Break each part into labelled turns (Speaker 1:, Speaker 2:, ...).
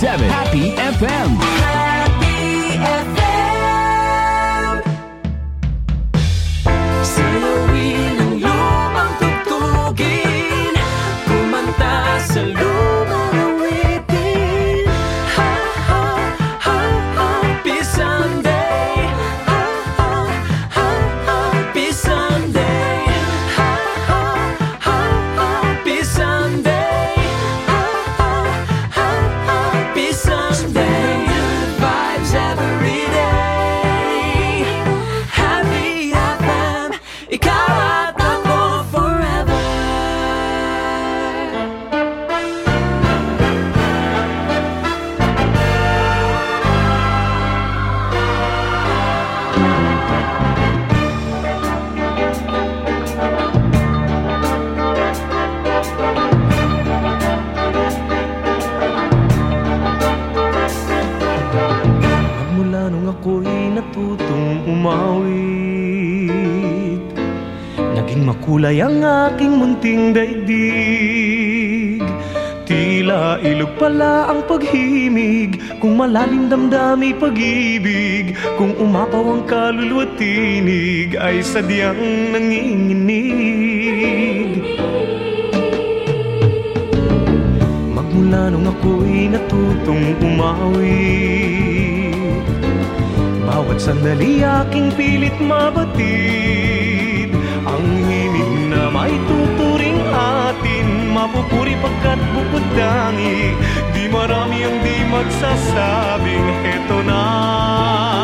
Speaker 1: 107
Speaker 2: Happy FM. Kulay ang
Speaker 3: aking munting daigdig. Tila ilog pala ang paghimig. Kung malalim damdami pag-ibig Kung umapaw ang kaluluwa tinig Ay sadyang nanginginig. Magmula nung ako'y natutong umawi Bawat sandali aking pilit mabati matuturing atin Mapupuri pagkat bukod Di marami ang di magsasabing Heto na.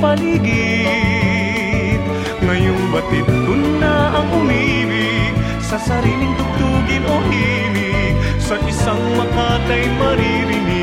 Speaker 3: paligid. Ngayong batid ko na ang umibig. Sa sariling tugtugin o himig Sa isang makatay maririnig.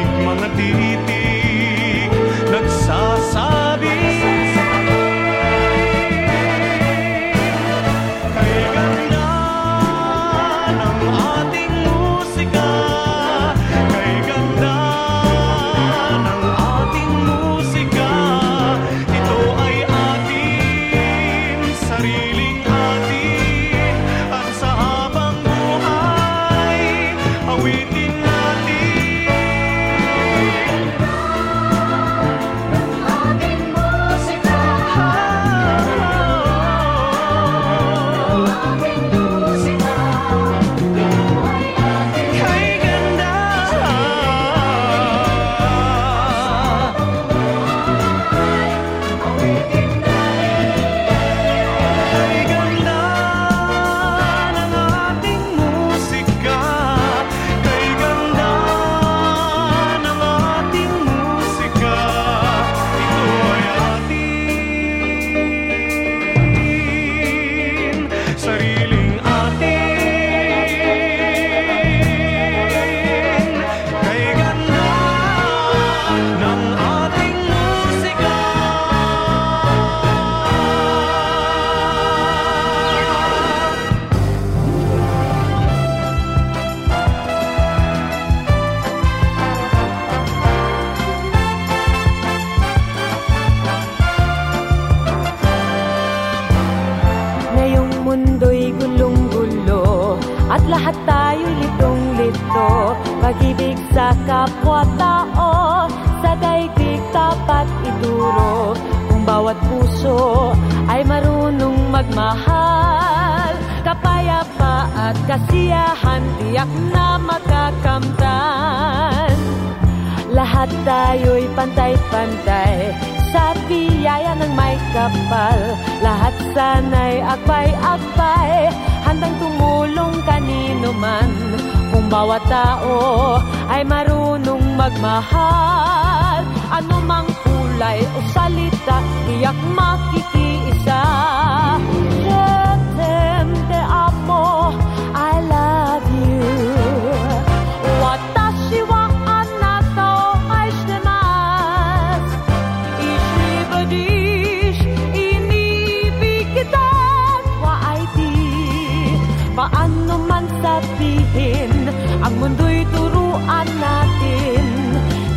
Speaker 4: Ang turuan natin.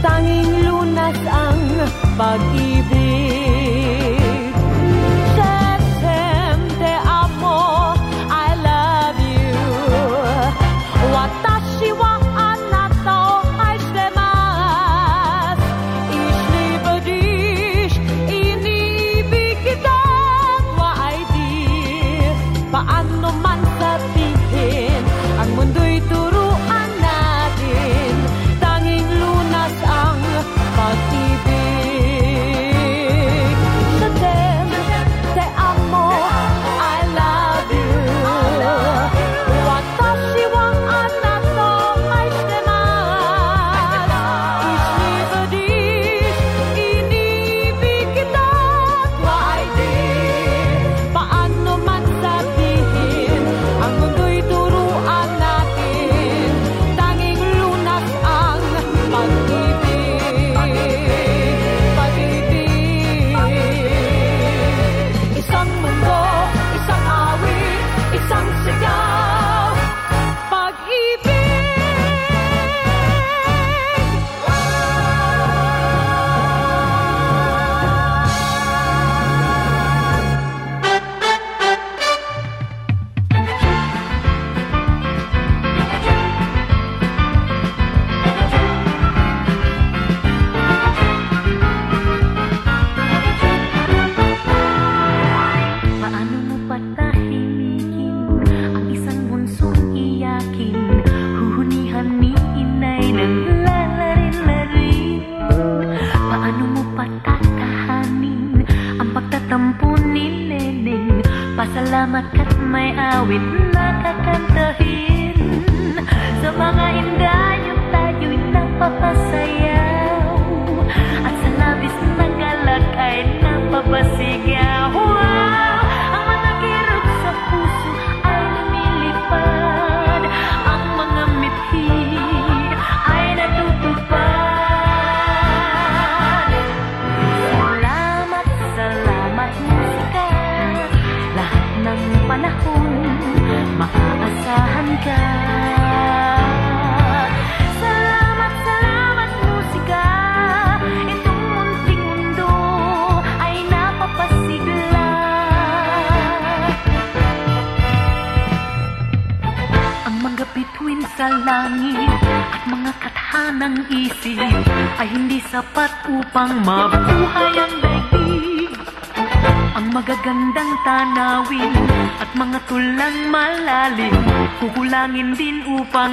Speaker 4: Tanging lunas ang pag-ibig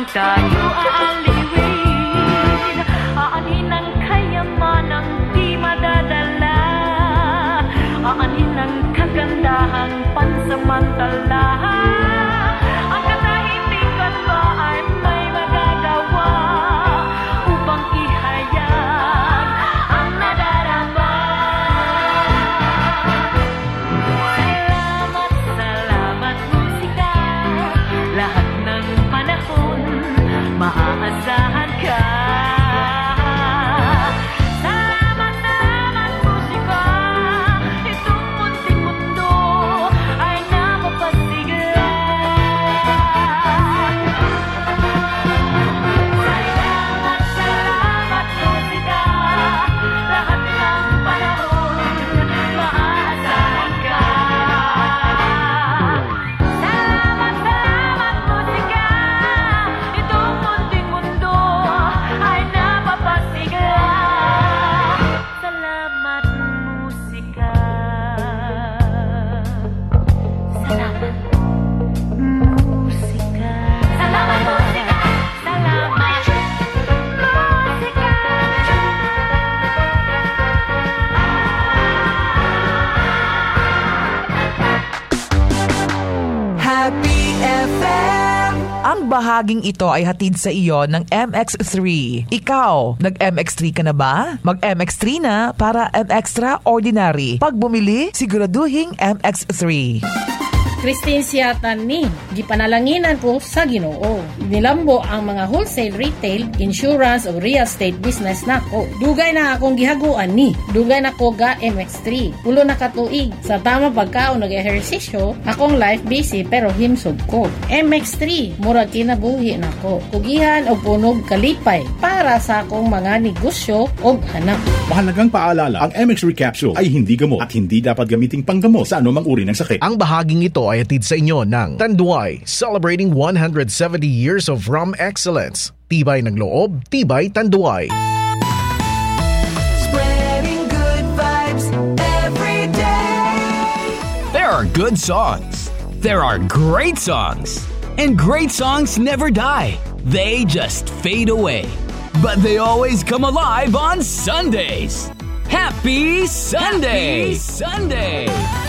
Speaker 5: din
Speaker 6: ito ay hatid sa iyo ng MX3. Ikaw, nag-MX3 ka na ba? Mag-MX3 na para MXtra Ordinary. Pag bumili, siguraduhing MX3.
Speaker 7: Christine Siatan ni, gipanalanginan ko sa ginoo. Nilambo ang mga wholesale, retail, insurance o real estate business nako. Dugay na akong gihaguan ni. Dugay na ko ga MX3. Pulo na katuig. Sa tama pagkaon nag-ehersisyo, akong life busy pero himsog ko. MX3, murag kinabuhi nako. Kugihan o punog kalipay para sa akong mga negosyo o hanap.
Speaker 8: Mahalagang paalala, ang MX3 capsule ay hindi gamot at hindi dapat gamiting panggamot sa anumang uri ng sakit.
Speaker 9: Ang bahaging ito ay hatid sa inyo ng Tanduay, celebrating 170 years of rum excellence. Tibay ng loob, tibay Tanduay.
Speaker 1: Spreading good vibes every day.
Speaker 10: There are good songs. There are great songs. And great songs never die. They just fade away. But they always come alive on Sundays. Happy Sunday! Happy Sunday!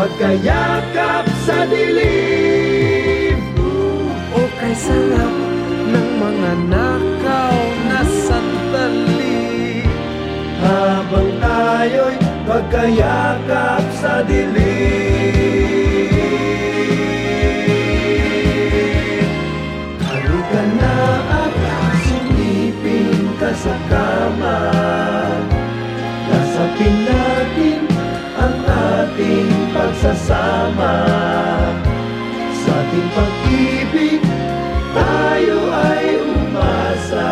Speaker 11: Pagkayakap sa
Speaker 12: dilim. O kay sarap ng mga nakaw na sandali. Habang tayo'y pagkayakap sa dilim. magsasama Sa ating pag-ibig tayo ay umasa.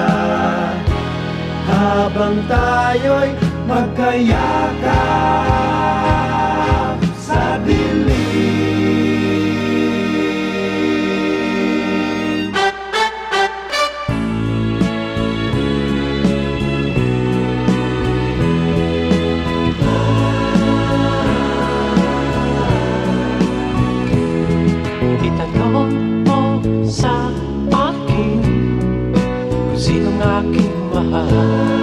Speaker 12: Habang tayo'y magkayakap sa dilim
Speaker 6: heart.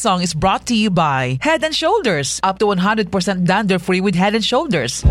Speaker 6: Song is brought to you by Head and Shoulders. Up to 100% dander free with Head and Shoulders.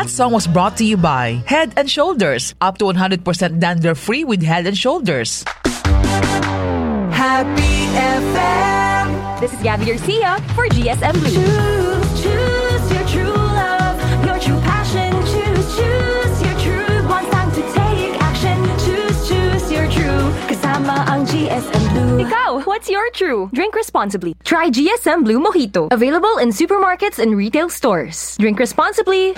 Speaker 6: That song was brought to you by Head and Shoulders. Up to 100% dandruff free with Head and Shoulders.
Speaker 13: Happy FM.
Speaker 14: This is Gabby Garcia for GSM Blue.
Speaker 15: Choose, choose your true love, your true passion. Choose, choose your true. One time to take action. Choose, choose your true. Kasama ang GSM Blue.
Speaker 14: Ikaw, what's your true? Drink responsibly. Try GSM Blue Mojito. Available in supermarkets and retail stores. Drink responsibly.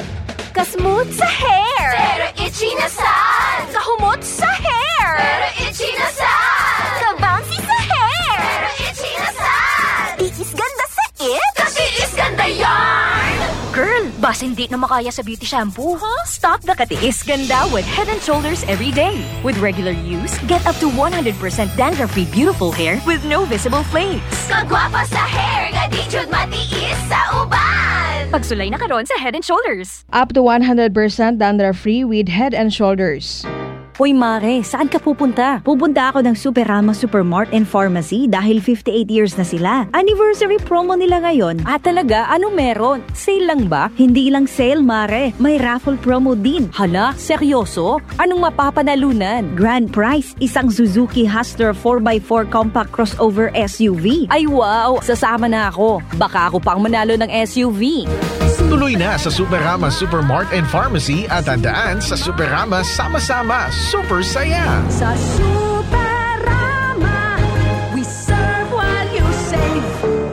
Speaker 15: Kasmooth sa hair. Pero itchy na sad. Kahumot sa hair. Pero itchy na sad. Ka-bouncy sa hair. Pero itchy na sad. Tiis ganda sa it. Kasi is ganda yarn.
Speaker 14: Girl, bas hindi na makaya sa beauty shampoo, huh? Stop the katiis ganda with Head and Shoulders every day. With regular use, get up to 100% dandruff-free beautiful hair with no visible flakes.
Speaker 15: Kagwapa sa hair. Nga di jud matiis sa uban.
Speaker 14: Pagsulay na karon sa Head and Shoulders.
Speaker 16: Up to 100% dandruff-free with Head and Shoulders.
Speaker 17: Hoy Mare, saan ka pupunta? Pupunta ako ng Superama Supermart and Pharmacy dahil 58 years na sila. Anniversary promo nila ngayon. Ah talaga? Ano meron? Sale lang ba? Hindi lang sale, Mare. May raffle promo din. Hala, seryoso? Anong mapapanalunan? Grand prize, isang Suzuki Hustler 4x4 compact crossover SUV. Ay wow, sasama na ako. Baka ako pang manalo ng SUV.
Speaker 9: Tuloy na sa Superama Supermart and Pharmacy at tandaan sa Superama Sama-sama Super Saya.
Speaker 18: Sa Superama,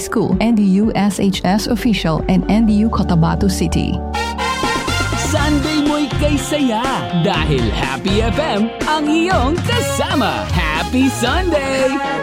Speaker 19: School, NDU SHS official, and NDU Cotabato City.
Speaker 12: Sunday mo'y kay saya dahil Happy FM ang iyong kasama. Happy Sunday!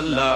Speaker 20: May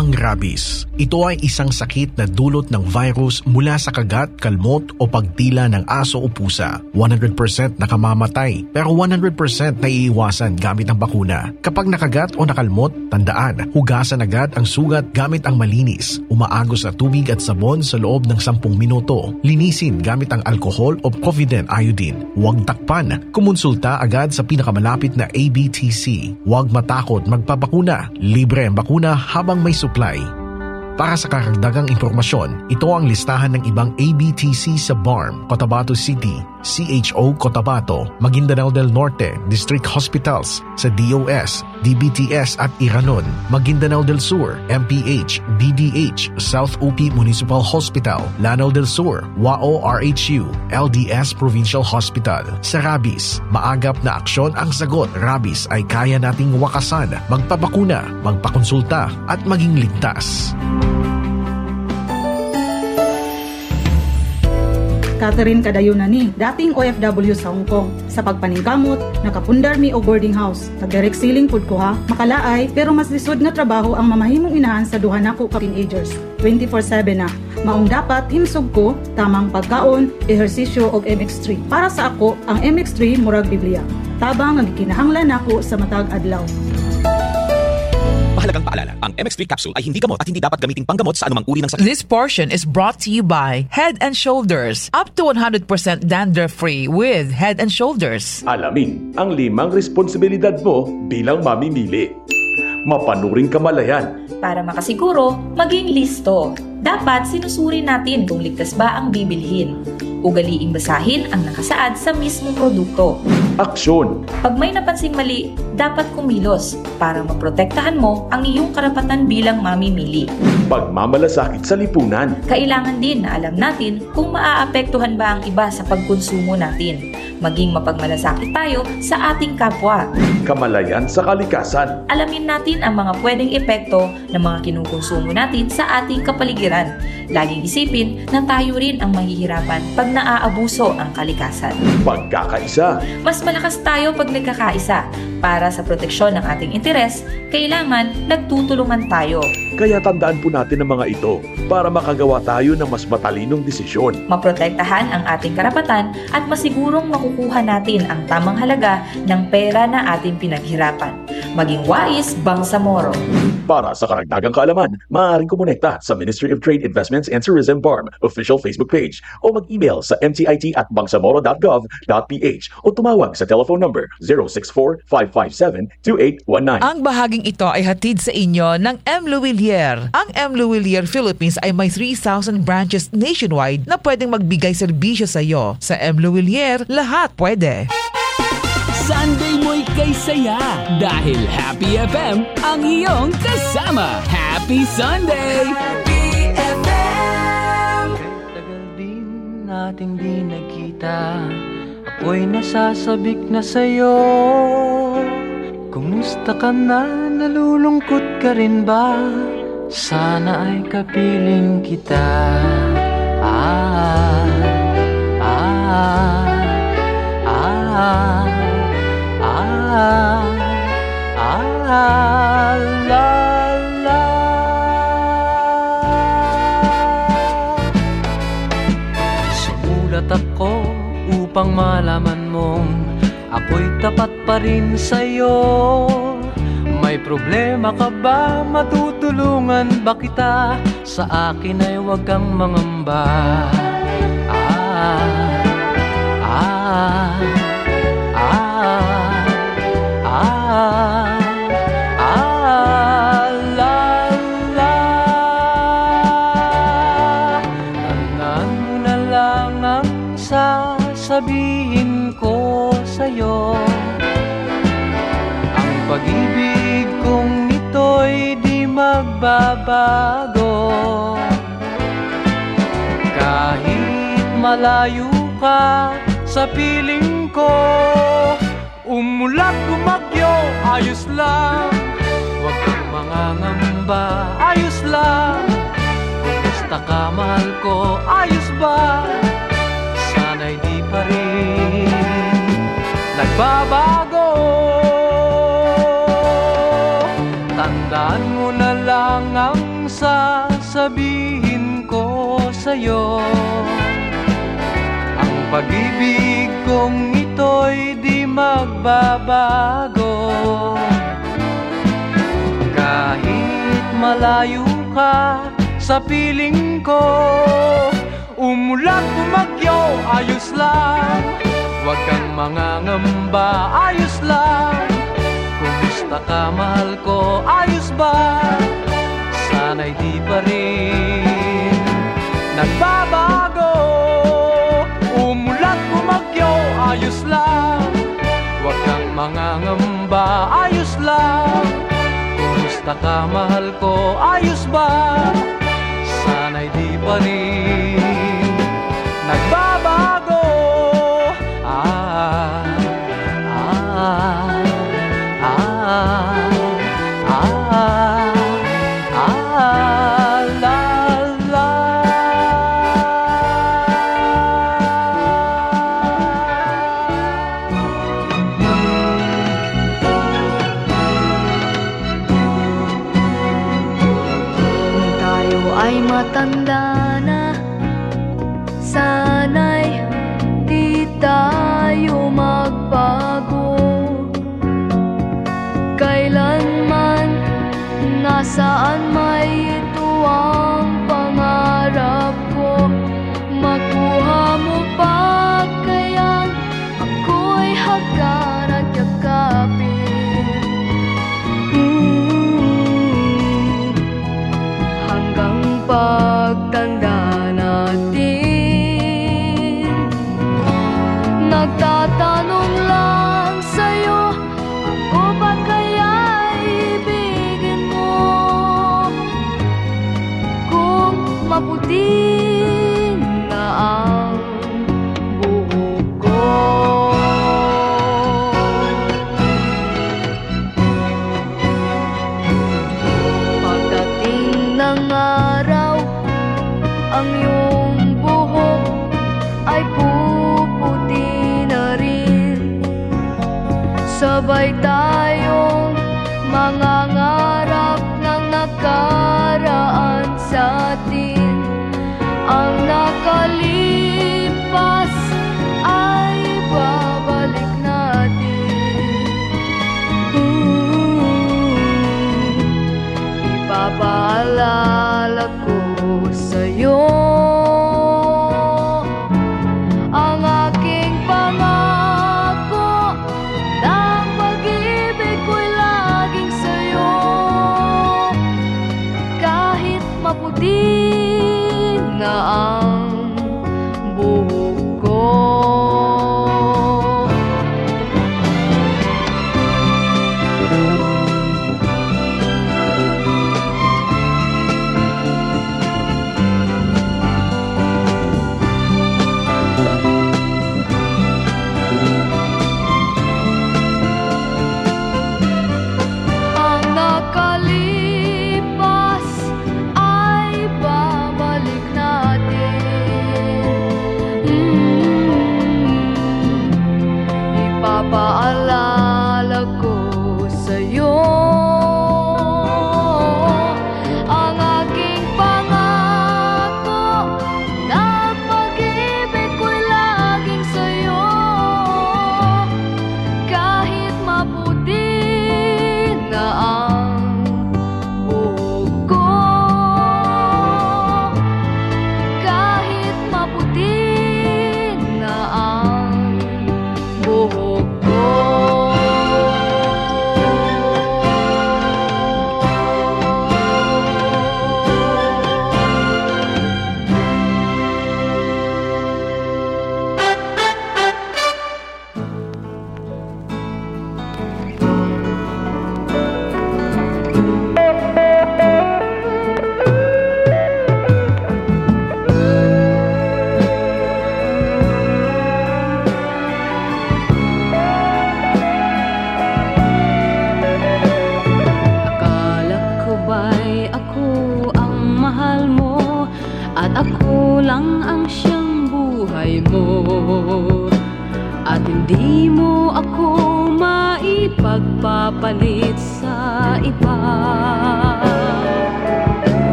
Speaker 20: Ang
Speaker 9: Rabis. Ito ay isang sakit na dulot ng virus mula sa kagat, kalmot o pagtila ng aso o pusa. 100% nakamamatay pero 100% naiiwasan gamit ang bakuna. Kapag nakagat o nakalmot, tandaan, hugasan agad ang sugat gamit ang malinis. Umaagos na tubig at sabon sa loob ng 10 minuto. Linisin gamit ang alcohol o covident iodine. Huwag takpan. Kumonsulta agad sa pinakamalapit na ABTC. Huwag matakot magpabakuna. Libre ang bakuna habang may supply. Para sa karagdagang impormasyon, ito ang listahan ng ibang ABTC sa BARM, Cotabato City, CHO Cotabato, Maguindanao del Norte, District Hospitals, sa DOS, DBTS at Iranon, Maguindanao del Sur, MPH, DDH, South UP Municipal Hospital, Lanao del Sur, WAO RHU, LDS Provincial Hospital. Sa Rabis, maagap na aksyon ang sagot. Rabis ay kaya nating wakasan, magpabakuna, magpakonsulta at maging ligtas.
Speaker 21: Thank Catherine Kadayunan ni, dating OFW sa Hong Kong. Sa pagpaningkamot, nakapundar mi o boarding house. Nag-direct ceiling food ko ha, makalaay, pero mas lisod nga trabaho ang mamahimong inahan sa duha nako ka teenagers. 24-7 na. Maong dapat himsog ko, tamang pagkaon, ehersisyo og MX3. Para sa ako, ang MX3 murag Biblia. Tabang ang gikinahanglan nako sa matag adlaw.
Speaker 22: Mahalagang paalala, ang MX3 capsule ay hindi gamot at hindi dapat gamiting panggamot sa anumang uri ng sakit.
Speaker 6: This portion is brought to you by Head and Shoulders. Up to 100% dandruff-free with Head and Shoulders.
Speaker 23: Alamin ang limang responsibilidad mo bilang mamimili. Mapanuring kamalayan.
Speaker 24: Para makasiguro, maging listo. Dapat sinusuri natin kung ligtas ba ang bibilhin. Ugaliing basahin ang nakasaad sa mismong produkto.
Speaker 23: Aksyon.
Speaker 24: Pag may napansing mali, dapat kumilos para maprotektahan mo ang iyong karapatan bilang mamimili.
Speaker 23: Pagmamalasakit sa lipunan.
Speaker 24: Kailangan din na alam natin kung maaapektuhan ba ang iba sa pagkonsumo natin. Maging mapagmalasakit tayo sa ating kapwa.
Speaker 23: Kamalayan sa kalikasan.
Speaker 24: Alamin natin ang mga pwedeng epekto ng mga kinukonsumo natin sa ating kapaligiran. Laging isipin na tayo rin ang mahihirapan pag naaabuso ang kalikasan.
Speaker 23: Pagkakaisa.
Speaker 24: Mas malakas tayo pag nagkakaisa. Para sa proteksyon ng ating interes, kailangan nagtutulungan tayo.
Speaker 23: Kaya tandaan po natin ang mga ito para makagawa tayo ng mas matalinong desisyon.
Speaker 24: Maprotektahan ang ating karapatan at masigurong makukuha natin ang tamang halaga ng pera na ating pinaghirapan. Maging wais, Bangsamoro.
Speaker 23: Para sa karagdagang kaalaman, maaaring kumonekta sa Ministry of Trade, Investments and Tourism BARM official Facebook page o mag-email sa mtit at bangsamoro.gov.ph o tumawag sa telephone number 064-557-2819.
Speaker 6: Ang bahaging ito ay hatid sa inyo ng M. Louvillier. Ang M. Louvillier Philippines ay may 3,000 branches nationwide na pwedeng magbigay serbisyo sa iyo. Sa M. Louvillier, lahat pwede.
Speaker 1: Sunday mo'y kay saya dahil Happy FM ang iyong kasama. Happy Sunday!
Speaker 25: nating di nagkita Ako'y nasasabik na sa'yo Kumusta ka na? Nalulungkot ka rin ba? Sana ay kapiling kita Ah, ah, ah, ah, ah, la, la. Sumulat ako upang malaman mong ako'y tapat pa rin sa'yo. May problema ka ba? Matutulungan ba kita? Sa akin ay huwag kang mangamba. Ah, ah, magbabago Kahit malayo ka sa piling ko Umulat bumagyo, ayos lang. Huwag kang mangangamba, ayos lang. Kumusta ka, mahal ko, ayos ba? Sana'y di pa rin nagbabago. Tandaan mo na lang ang sasabihin ko sa'yo. Ang pag-ibig kong ito'y di magbabago. Kahit malayo ka sa piling ko Umulat bumagyo, ayos lang. Huwag kang mangangamba, ayos lang Basta ka mahal ko, ayos ba?
Speaker 26: Sana'y di pa rin Nagbabago Umulat, umagyo, ayos lang Huwag kang mangangamba, ayos lang Kumusta ka mahal ko, ayos ba? Sana'y di pa rin Nagbabago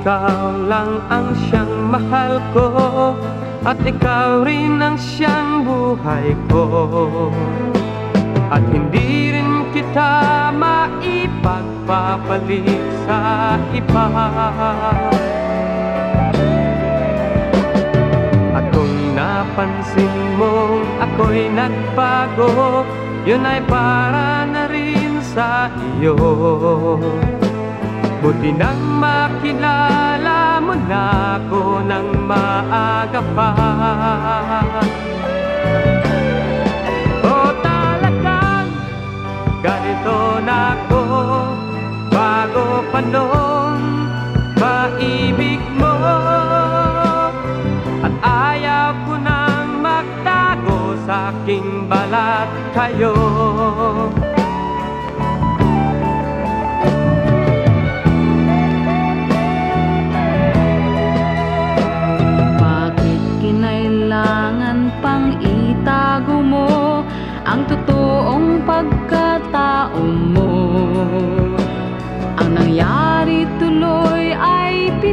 Speaker 27: ikaw
Speaker 28: lang ang siyang mahal ko At ikaw rin ang siyang buhay ko. At hindi rin kita maipagpapalit sa iba. At kung napansin mong ako'y nagbago Yun ay para na rin sa iyo Buti nang makilala mo na ako ng maaga pa. O talagang ganito na ako Bago pa noon maibig mo. At ayaw ko nang magtago sa aking balat kayo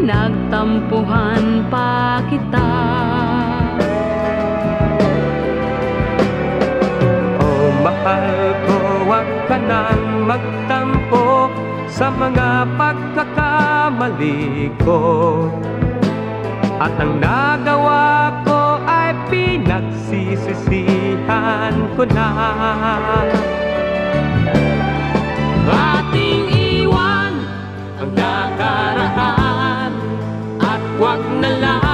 Speaker 29: pinagtampuhan pa kita.
Speaker 28: Oh mahal ko, wag ka nang magtampo sa mga pagkakamali ko At ang nagawa ko ay pinagsisisihan ko na wag na lang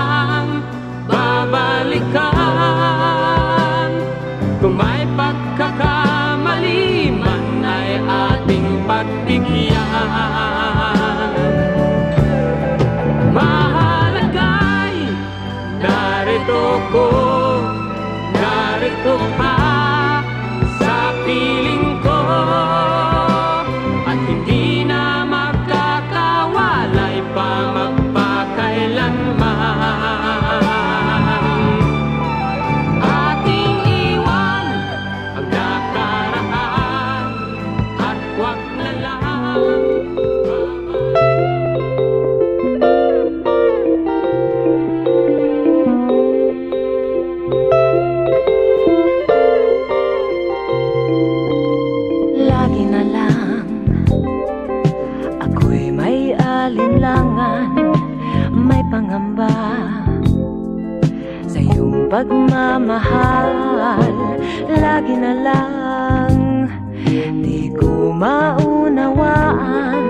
Speaker 30: pagmamahal Lagi na lang Di ko maunawaan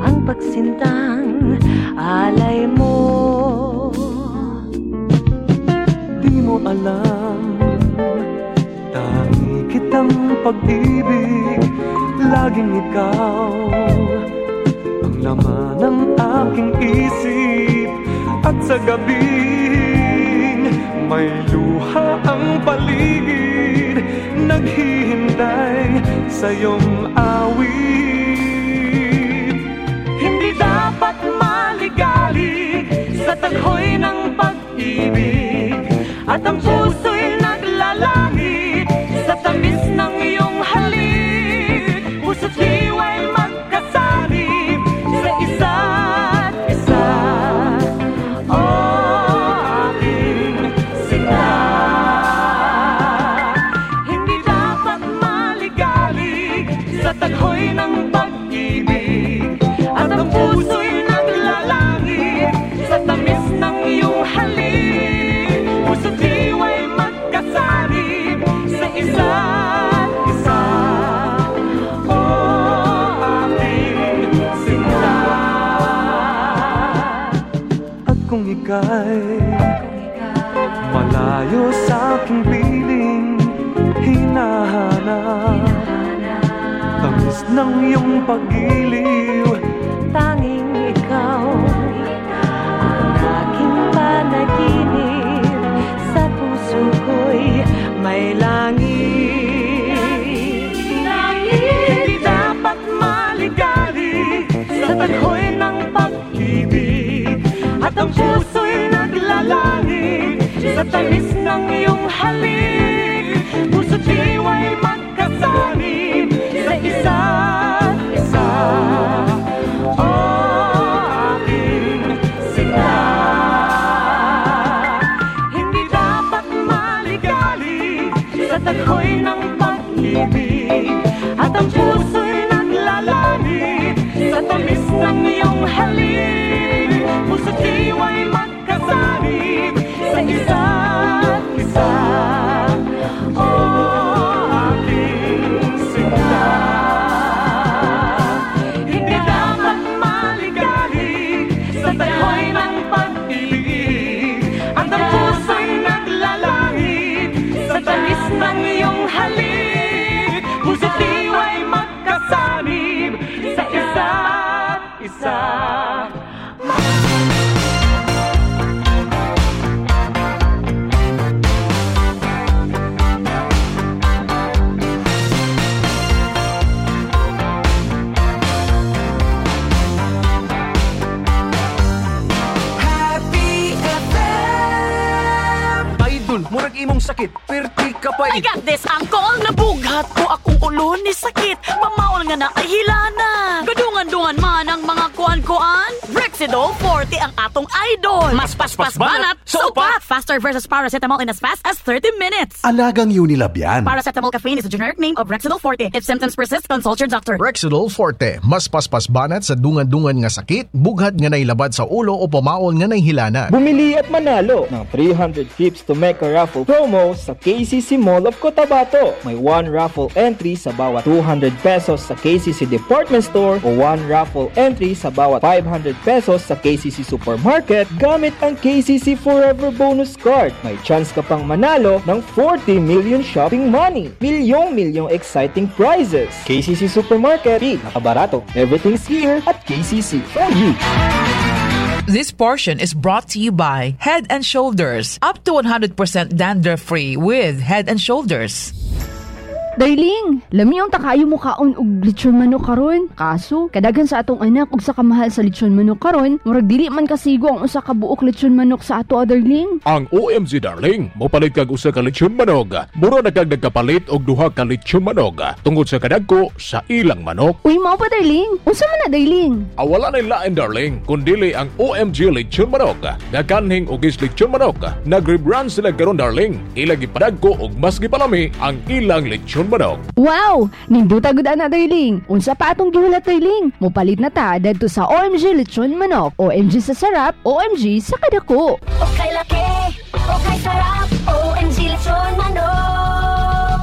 Speaker 30: Ang pagsintang alay mo.
Speaker 28: Di mo alam Tangi kitang pag-ibig Laging ikaw Ang laman ng aking isip. At sa gabing May luha ang paligid Naghihintay sa iyong awit. Hindi dapat maligalig Sa taghoy ng pag-ibig iyong pag-iliw.
Speaker 30: Tanging ikaw Ang aking panaginip. Sa puso ko'y may langit.
Speaker 28: Hindi dapat maligalig Sa taghoy ng pag-ibig. At ang puso'y naglalangit Sa tamis ng iyong halik Sa
Speaker 26: tamis ng iyong halik
Speaker 31: sakit, perti ka pa
Speaker 32: I got this, angkol Nabughat ko akong ulo ni sakit Mamaol nga na ay hilana mga kuan-kuan Rexidol 40 ang atong idol. Mas paspas banat, so pat Faster versus paracetamol in as fast as 30 minutes.
Speaker 33: Alagang Unilab yan.
Speaker 32: Paracetamol caffeine is a generic name of Rexidol 40 If symptoms persist, consult your doctor.
Speaker 9: Rexidol Forte, mas paspas banat sa dungan-dungan nga sakit, bughat nga nailabad sa ulo o pamaol nga nahilana.
Speaker 34: Bumili at manalo ng 300 tips to make a raffle. Promo sa KCC Mall of Cotabato. May one raffle entry sa bawat 200 pesos sa KCC Department Store o one raffle entry sa bawat 500 pesos sa KCC Supermarket gamit ang KCC Forever Bonus Card. May chance ka pang manalo ng 40 million shopping money. Milyong-milyong exciting prizes. KCC Supermarket, nakabarato. Everything's here at KCC for you.
Speaker 6: This portion is brought to you by Head and Shoulders. Up to 100% dandruff free with Head and Shoulders.
Speaker 35: Darling, lami yung takayo mo kaon og lechon manok karon. Kaso, kadagan sa atong anak og sa kamahal sa lechon manok karon, murag dili man kasigo ang usa ka buok lechon manok sa ato, ah, darling.
Speaker 36: Ang OMG Darling, mopalit kag usa ka lechon manog. Mura na kag nagkapalit og duha ka lechon manog tungod sa kadagko sa ilang manok.
Speaker 35: Uy, mao pa darling. Unsa man na darling?
Speaker 36: Awala na lain darling, kundili ang OMG lechon manog. Gakanhing og is lechon manog. Nag-rebrand sila karon darling. Ilang gipadagko og mas gipalami ang ilang lechon manog.
Speaker 35: Wow! Ninduta gud ana darling. Unsa pa atong gihulat darling? Mopalit na ta dadto sa OMG lechon manok. OMG sa sarap, OMG sa kadako.
Speaker 37: Okay laki, okay sarap, OMG lechon manok.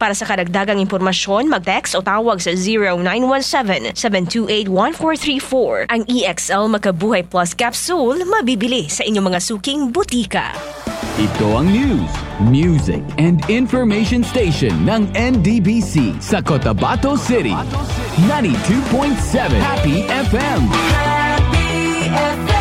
Speaker 37: Para sa karagdagang impormasyon, mag-text o tawag sa 0917-728-1434. Ang EXL Makabuhay Plus Capsule mabibili sa inyong mga suking butika.
Speaker 1: Ito ang news, music, and information station ng NDBC sa Cotabato City. 92.7 Happy FM.
Speaker 2: Sayawin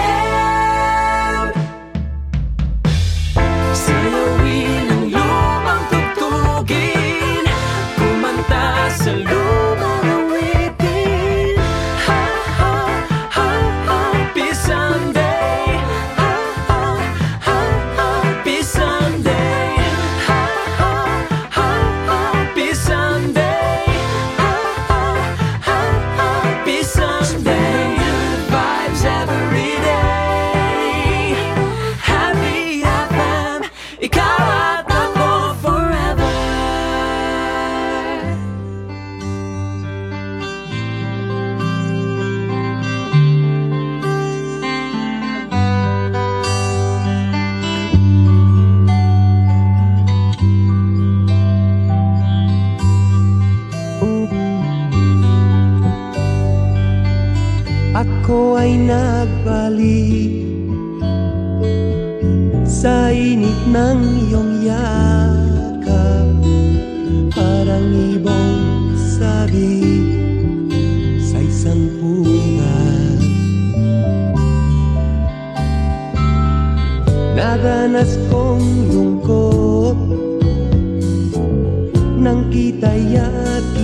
Speaker 38: Ay nagbalik Sa init ng iyong yakap. Parang ibong sabi Sa isang pulgat Nadanas kong lungkot Nang kita'y aking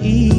Speaker 38: kasing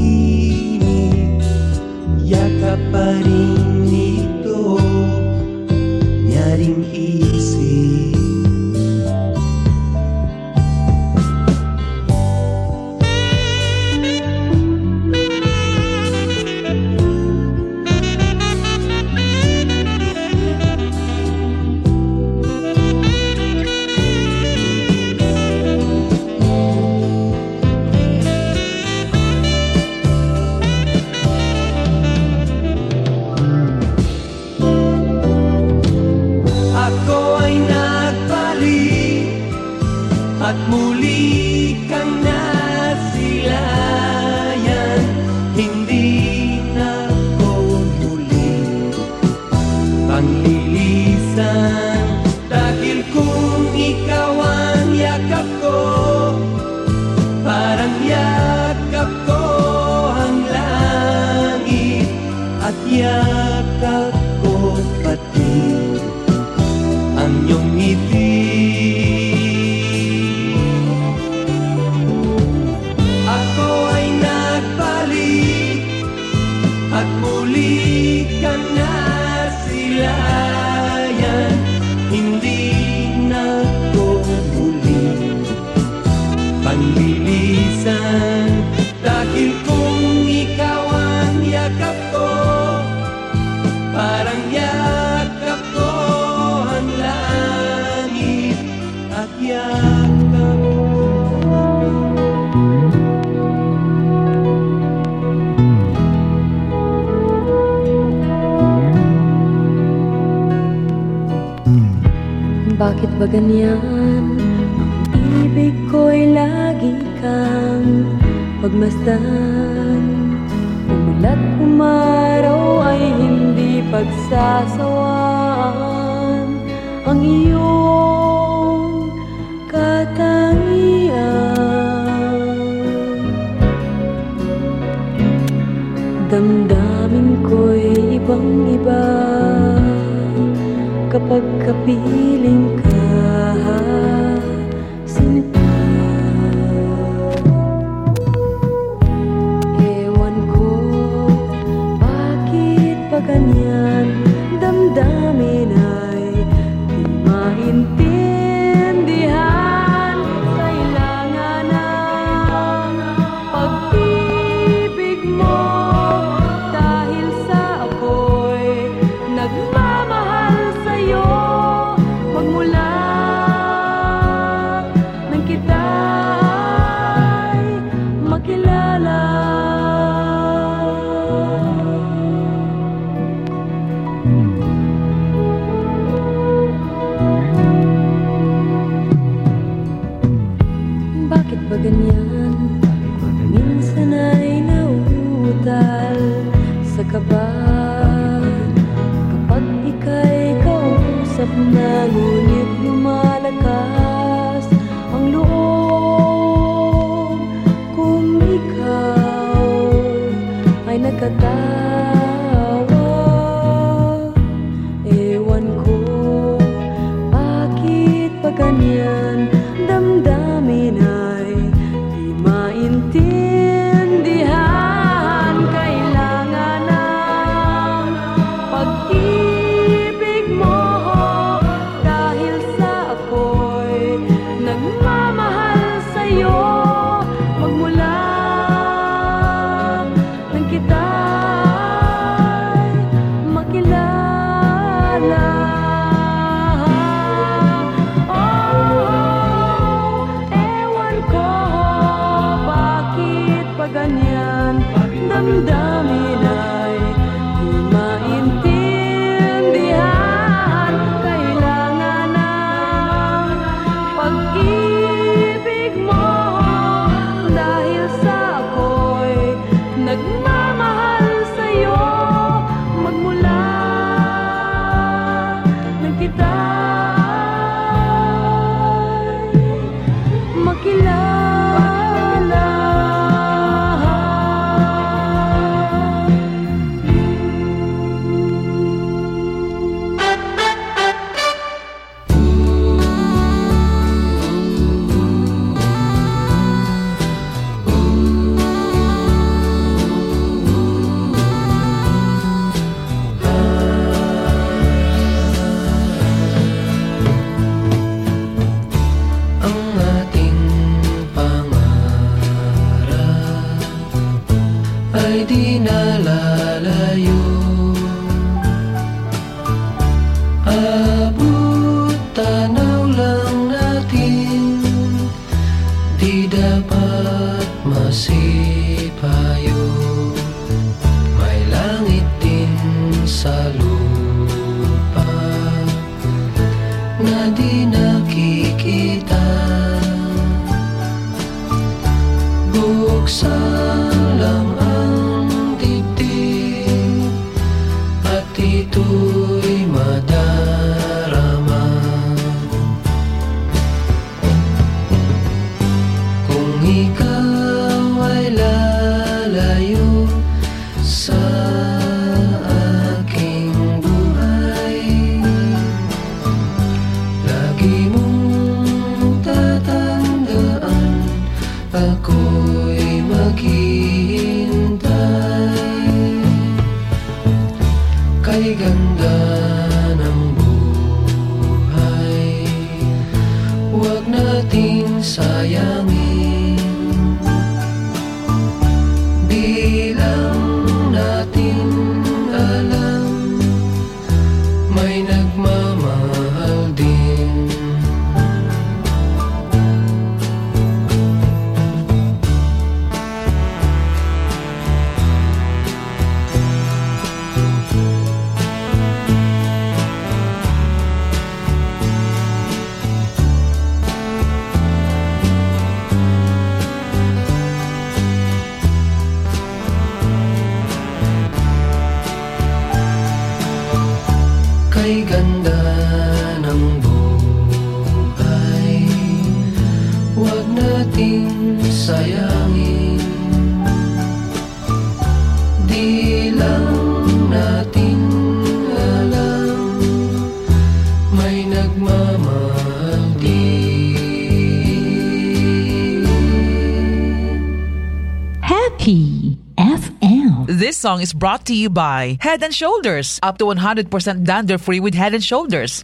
Speaker 6: song is brought to you by Head and Shoulders. Up to 100% dander free with Head and Shoulders.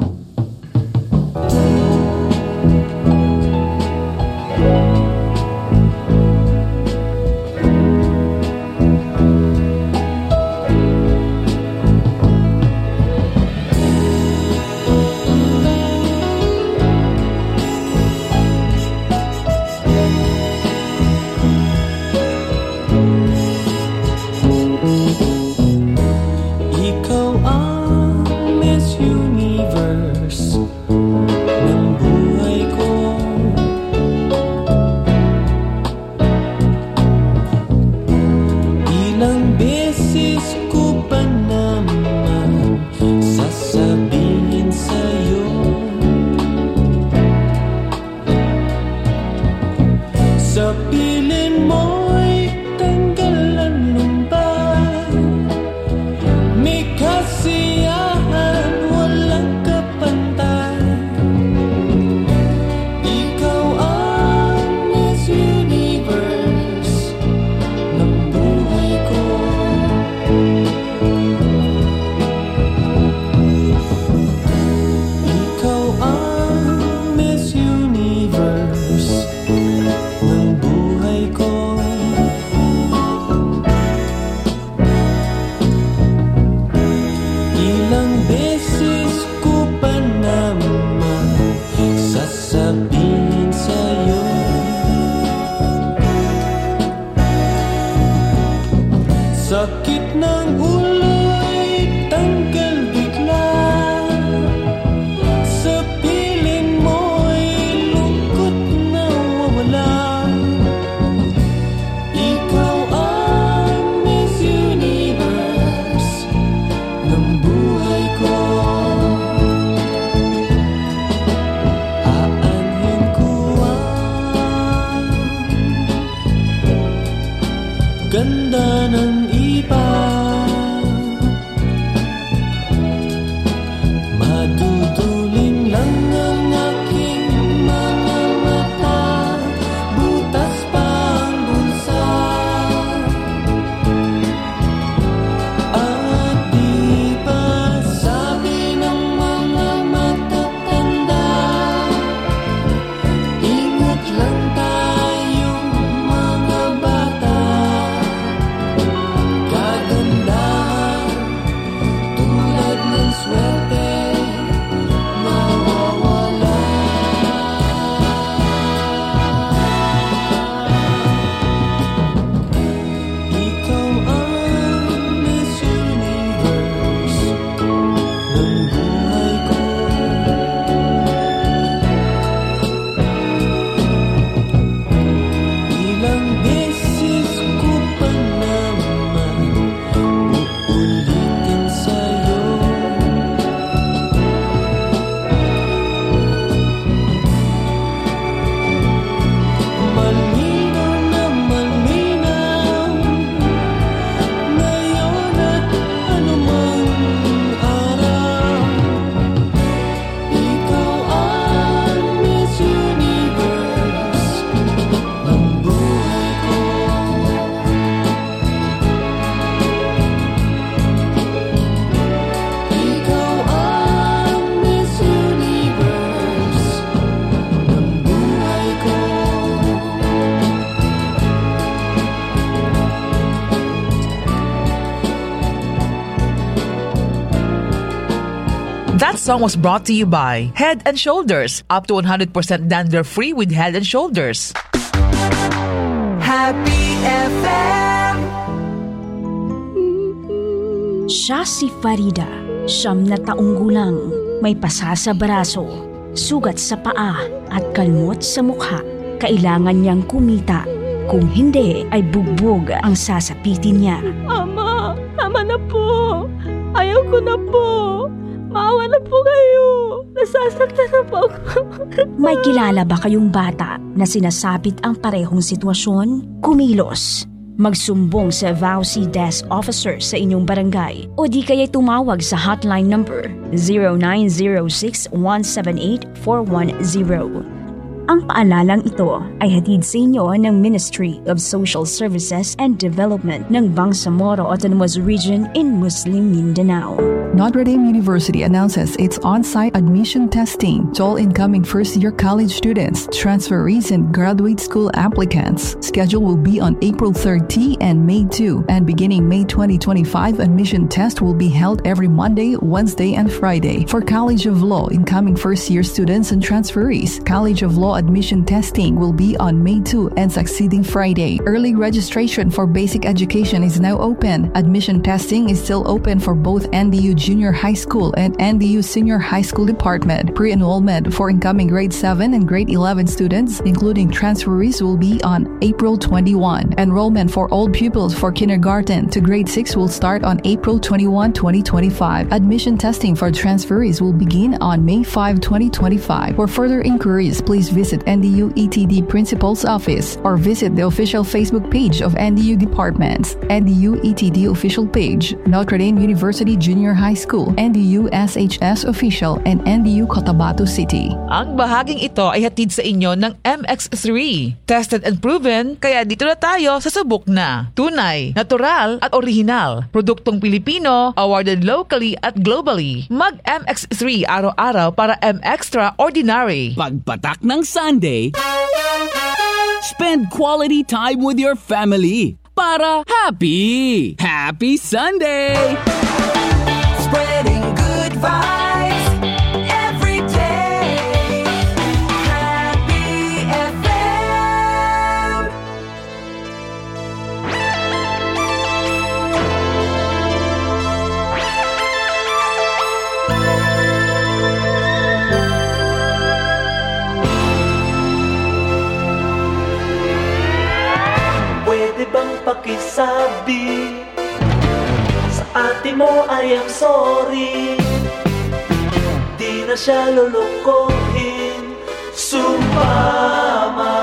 Speaker 6: Song was brought to you by Head and Shoulders. Up to 100% dandruff free with Head and Shoulders.
Speaker 39: Happy FM
Speaker 40: Siya si Farida, siyam na taong gulang, may pasa sa braso, sugat sa paa at kalmot sa mukha. Kailangan niyang kumita. Kung hindi, ay bugbog ang sasapitin niya.
Speaker 4: Ama, tama na po. Ayaw ko na po. Maawa na po kayo. Nasasaktan na po ako.
Speaker 40: May kilala ba kayong bata na sinasabit ang parehong sitwasyon? Kumilos. Magsumbong sa VAUSI Desk Officer sa inyong barangay o di kaya tumawag sa hotline number 0906-178-410. Ang paalalang ito ay hatid sa inyo ng Ministry of Social Services and Development ng Bangsamoro Autonomous Region in Muslim Mindanao.
Speaker 19: Notre Dame University announces its on-site admission testing to all incoming first-year college students, transferees, and graduate school applicants. Schedule will be on April 30 and May 2, and beginning May 2025, admission test will be held every Monday, Wednesday, and Friday. For College of Law incoming first-year students and transferees, College of Law admission testing will be on May 2 and succeeding Friday. Early registration for basic education is now open. Admission testing is still open for both NDU Junior High School and NDU Senior High School Department. Pre-enrollment for incoming grade 7 and grade 11 students, including transferees, will be on April 21. Enrollment for all pupils for kindergarten to grade 6 will start on April 21, 2025. Admission testing for transferees will begin on May 5, 2025. For further inquiries, please visit NDU ETD Principal's Office or visit the official Facebook page of NDU Departments, NDU ETD official page, Notre Dame University Junior High School, NDU SHS Official, and NDU Cotabato City.
Speaker 6: Ang bahaging ito ay hatid sa inyo ng MX3. Tested and proven, kaya dito na tayo sa subok na. Tunay, natural at original. Produktong Pilipino, awarded locally at globally. Mag MX3 araw-araw para M Extraordinary.
Speaker 1: Pagpatak ng Sunday, spend quality time with your family. Para happy, happy Sunday!
Speaker 39: Spreading good vibes
Speaker 10: bang pakisabi. Sa ate mo I am sorry. Di na siya lulukohin. Sumama.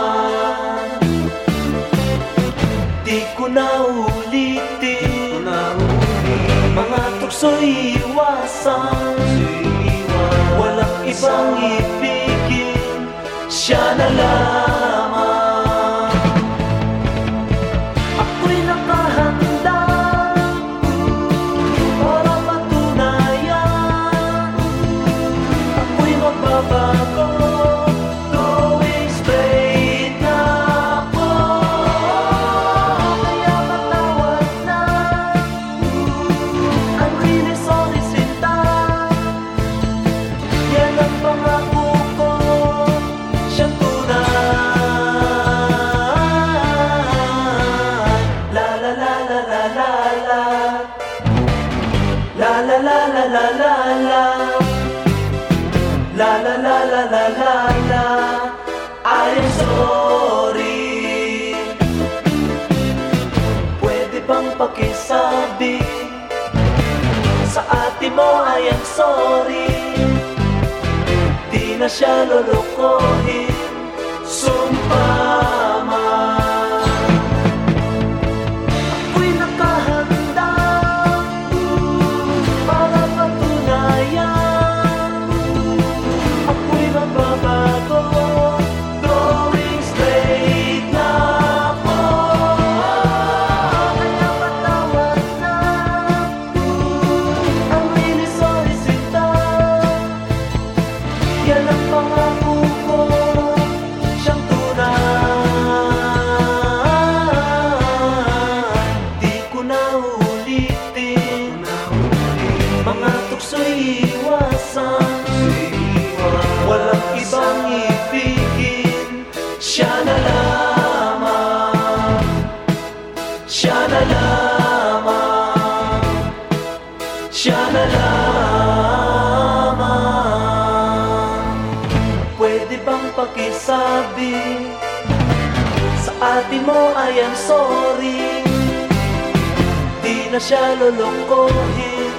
Speaker 10: Di ko na ulitin. Mga tukso'y iwasan. Walang ibang ibigin. Siya na lamang mo I am sorry. Di na siya lulukohin Sumpama Ako'y na siya lulukuhin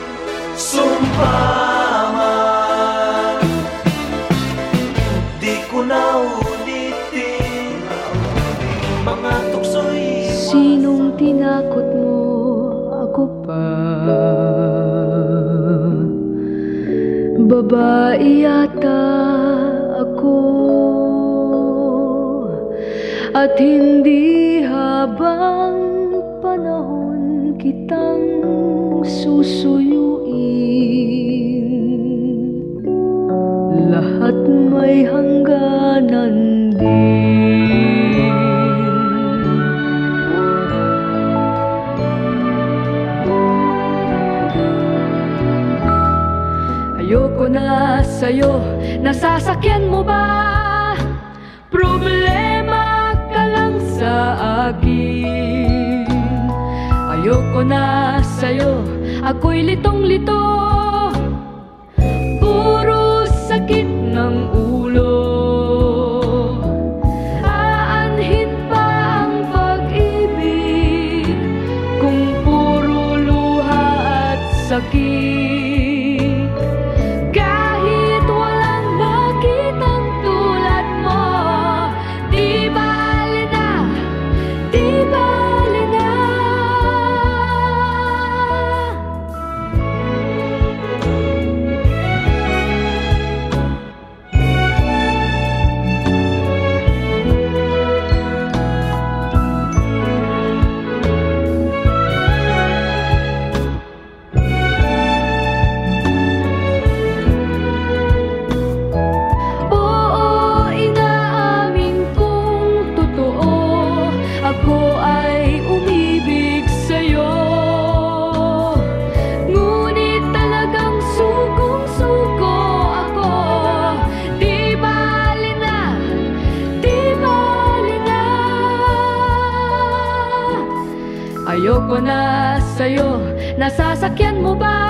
Speaker 10: Sumpaman Di ko na ulitin Mga tukso'y
Speaker 41: Sinong tinakot mo? Ako pa. Babae yata ako. At hindi habang kitang susuyuin. Lahat may hangganan din. Ayoko na sa'yo, nasasakyan mo ba? Problema ka lang sa akin. Ayoko na sa'yo, ako'y litong-lito.
Speaker 39: can mobile.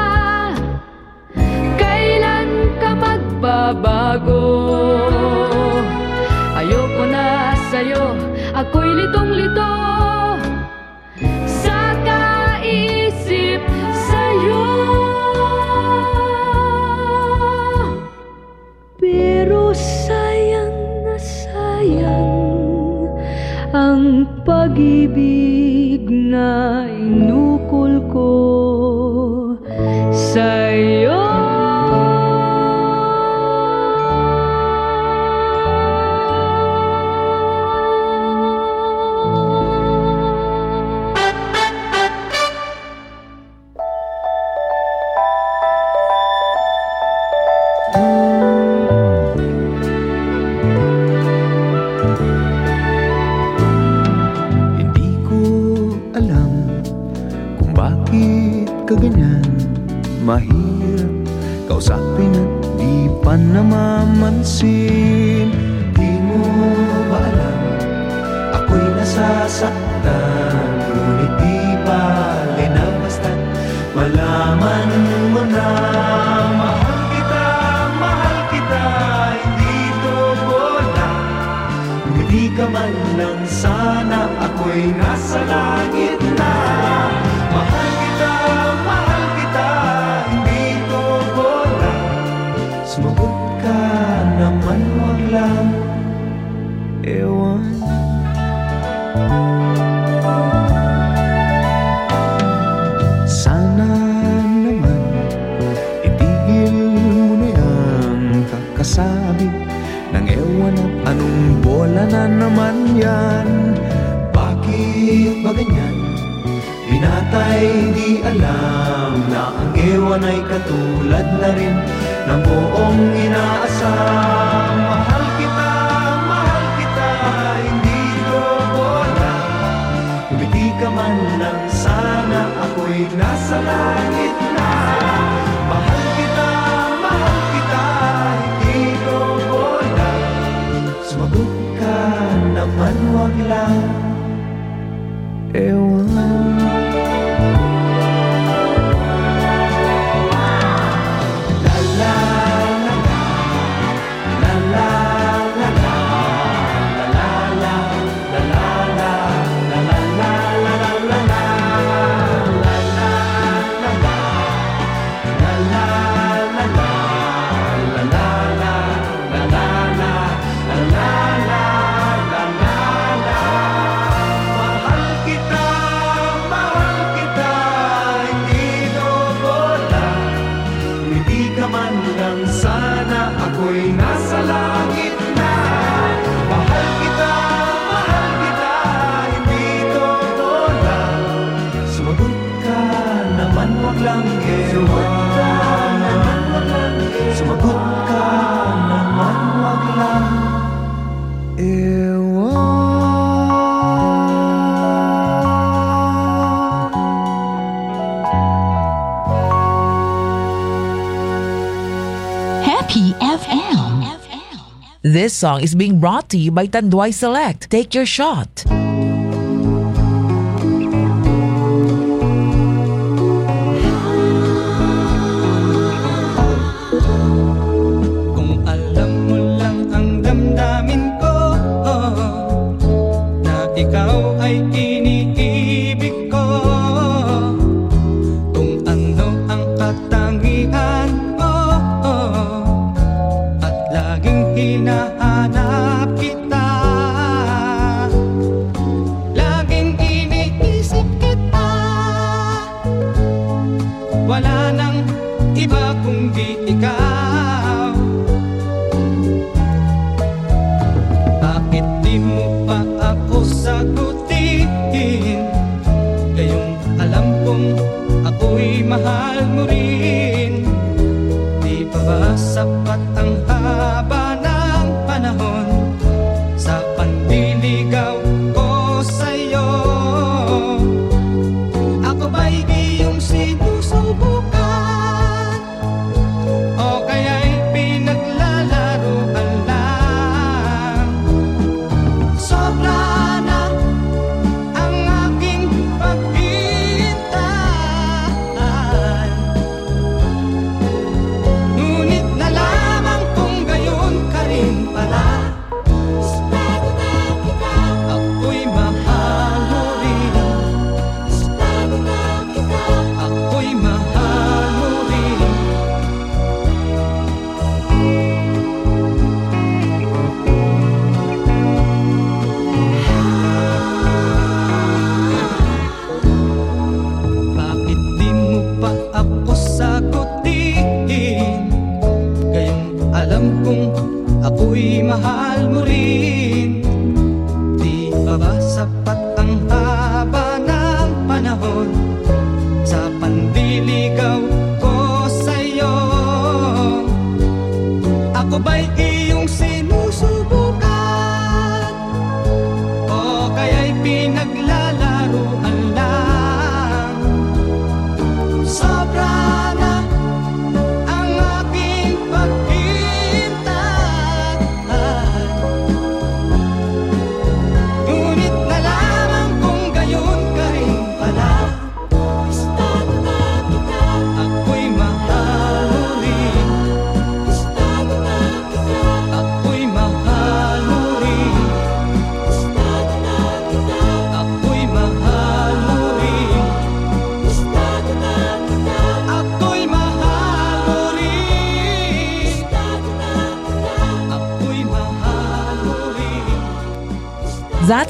Speaker 42: This song is being brought to you by Tanduay Select. Take your shot.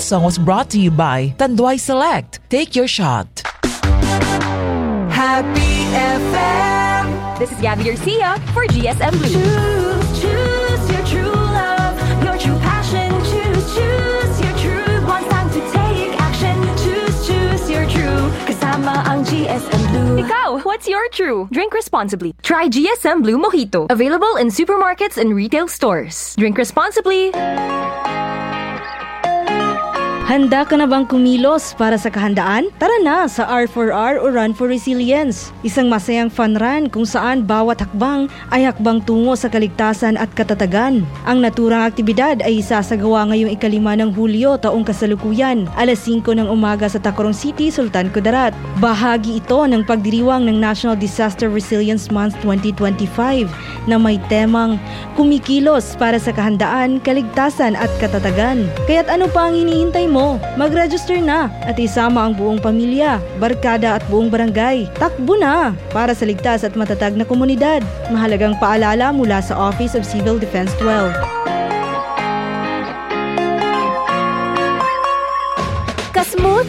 Speaker 42: Song was brought to you by Tanduay Select. Take your shot.
Speaker 14: Happy FM. This is Gabby Garcia for GSM Blue.
Speaker 15: Choose, choose your true love, your true passion. Choose, choose your true. One time to take action. Choose, choose your true. Kasama ang GSM Blue.
Speaker 14: Ikaw, what's your true? Drink responsibly. Try GSM Blue Mojito. Available in supermarkets and retail stores. Drink responsibly.
Speaker 43: Handa ka na bang kumilos para sa kahandaan? Tara na sa R4R o Run for Resilience. Isang masayang fun run kung saan bawat hakbang ay hakbang tungo sa kaligtasan at katatagan. Ang naturang aktibidad ay isasagawa ngayong ikalima ng Hulyo taong kasalukuyan, alas 5 ng umaga sa Tacorong City, Sultan Kudarat. Bahagi ito ng pagdiriwang ng National Disaster Resilience Month 2025 na may temang kumikilos para sa kahandaan, kaligtasan at katatagan. Kaya't ano pa ang hinihintay mo? Mag-register na at isama ang buong pamilya, barkada at buong barangay. Takbo na para sa ligtas at matatag na komunidad. Mahalagang paalala mula sa Office of Civil Defense 12.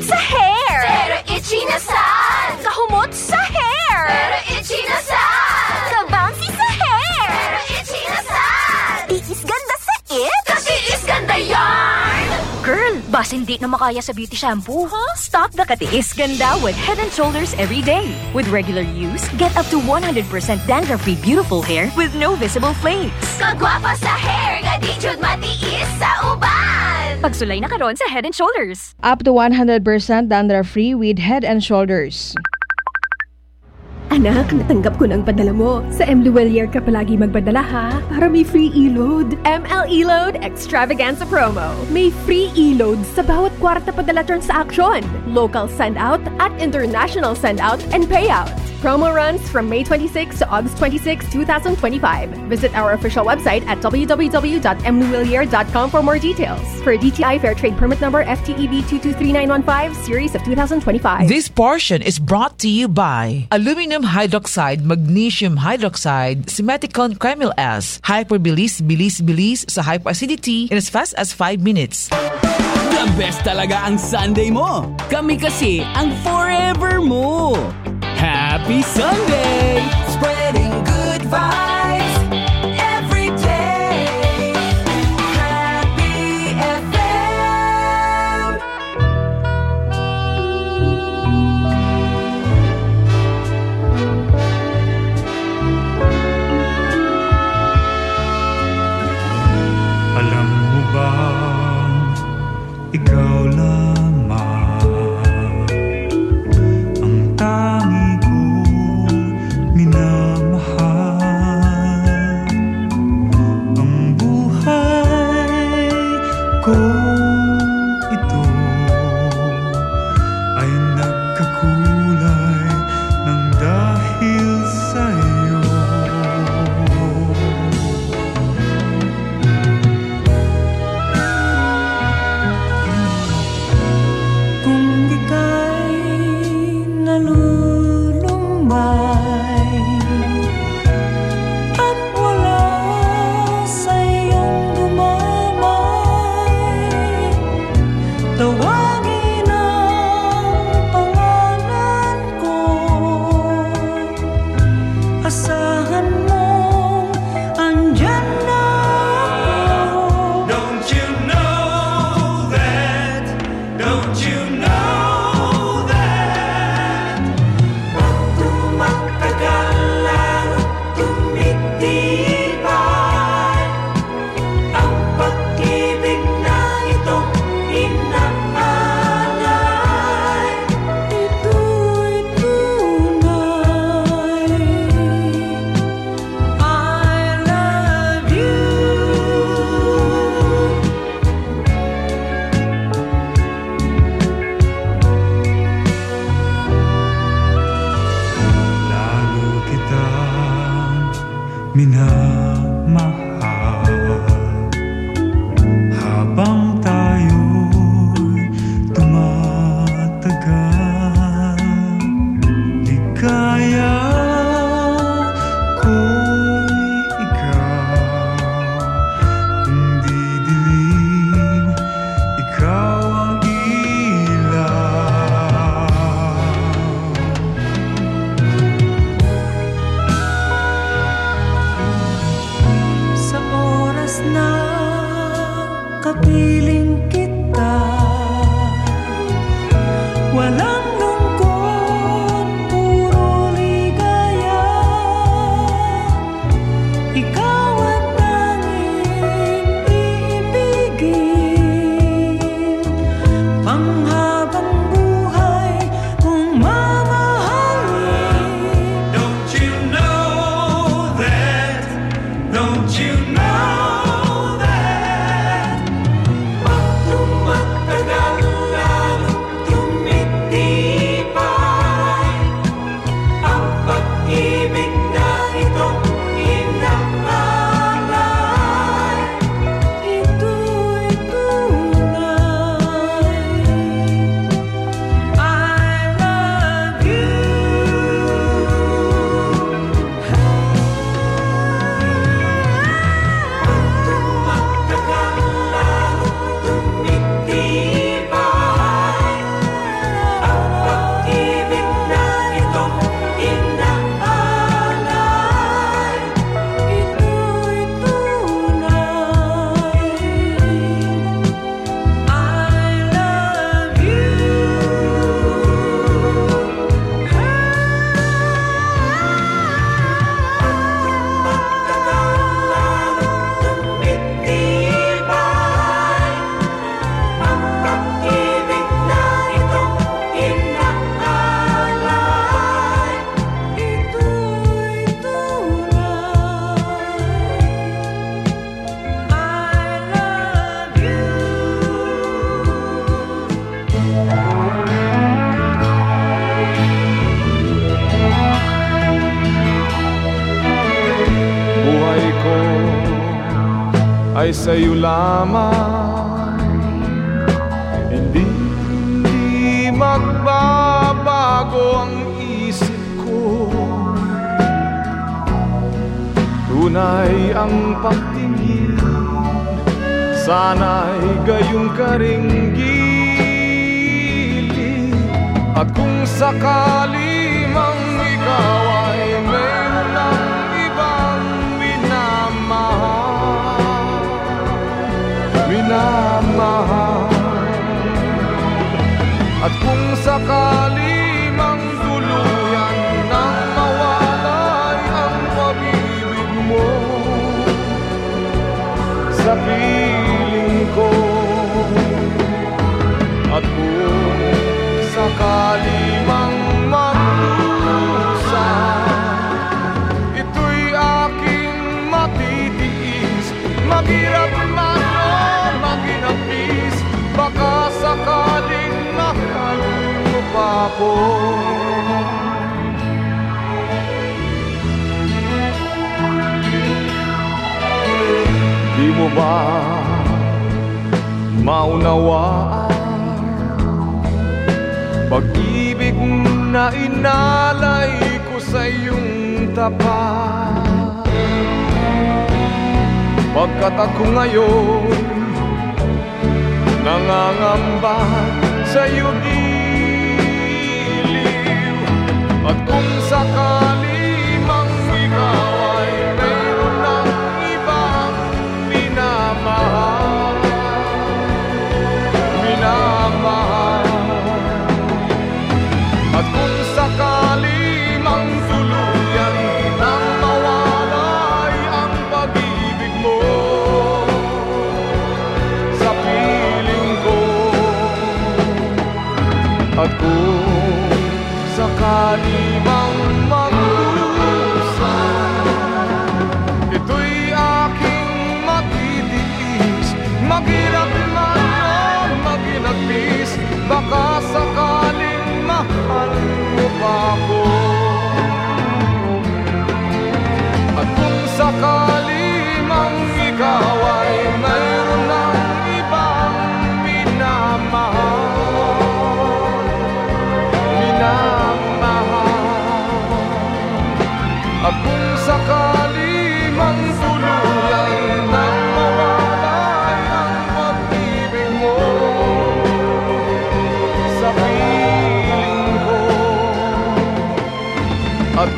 Speaker 15: Sa hair! Pero itchy na saan! Kahumot sa hair! Pero itchy na saan! Kabouncy sa hair! Pero itchy na saan! Tiis ganda sa it! Katiis ganda yarn!
Speaker 14: Girl, bas hindi na makaya sa beauty shampoo, huh? Stop the katiis ganda with Head and Shoulders every day. With regular use, get up to 100% dandruff-free beautiful hair with no visible flakes.
Speaker 15: Kagwapa sa hair! Nga di jud matiis sa uban!
Speaker 14: Pagsulay na karon sa Head and Shoulders.
Speaker 44: Up to 100% dandruff-free with Head and Shoulders.
Speaker 45: Anak, natanggap ko ng padala mo. Sa M. Luwelier ka palagi magpadala ha, para may free e-load. ML E-Load Extravaganza Promo. May free e-load sa bawat kwarta padala transaction. Local send-out at international send-out and payout. Promo runs from May 26 to August 26, 2025. Visit our official website at www.mluwilier.com for more details. For DTI Fair Trade Permit Number FTEB 223915, Series of 2025.
Speaker 6: This portion is brought to you by aluminum hydroxide, magnesium hydroxide, Simeticon Cremil S, Hyperbilis Bilis Bilis sa hyperacidity in as fast as 5 minutes.
Speaker 2: The best talaga ang Sunday mo. Kami kasi ang forever mo. Happy Sunday!
Speaker 46: Say you
Speaker 47: llama ako. Di mo ba maunawaan Pag-ibig na inalay ko sa iyong tapat? Pagkat ako ngayon nangangamba sa'yo At kung sakali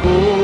Speaker 47: Oh.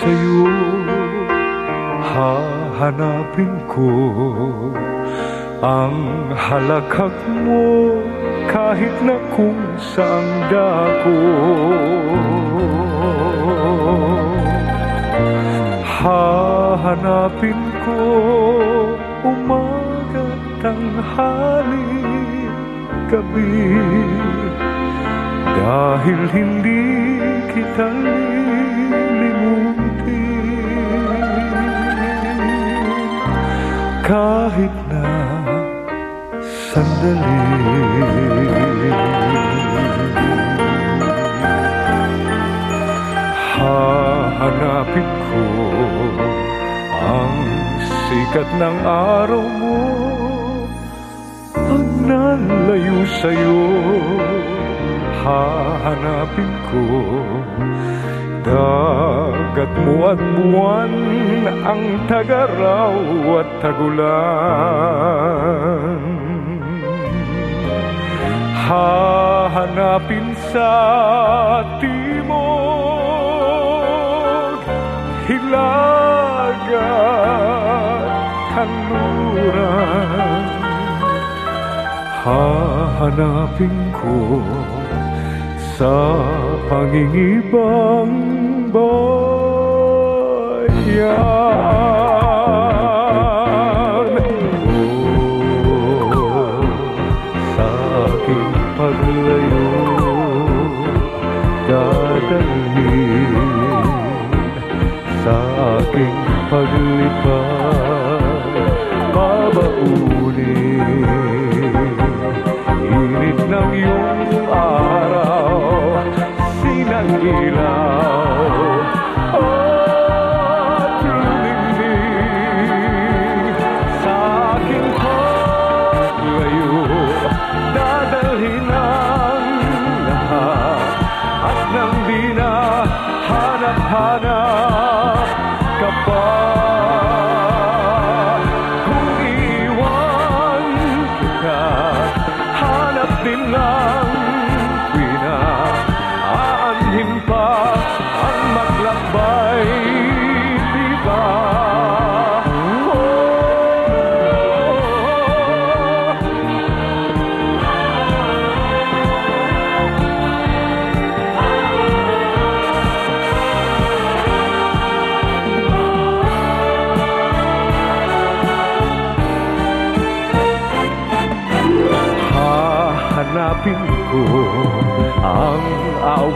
Speaker 47: sa'yo.
Speaker 28: Hahanapin ko Ang halakak mo Kahit na kung saan dako. Hahanapin ko Umaga tanghali gabi. Dahil hindi kita kahit na sandali. Hahanapin ko ang sikat ng araw mo. Pag nalayo sa'yo, hahanapin ko. Dahil Dagat mo buwan ang tagaraw at tagulan Hahanapin sa timog Hilaga kanluran Hahanapin ko sa pangingibang bayan. Oh, sa aking paglayo, dadalhin sa aking paglipad, babaunin init ng iyong araw, sinang ilaw.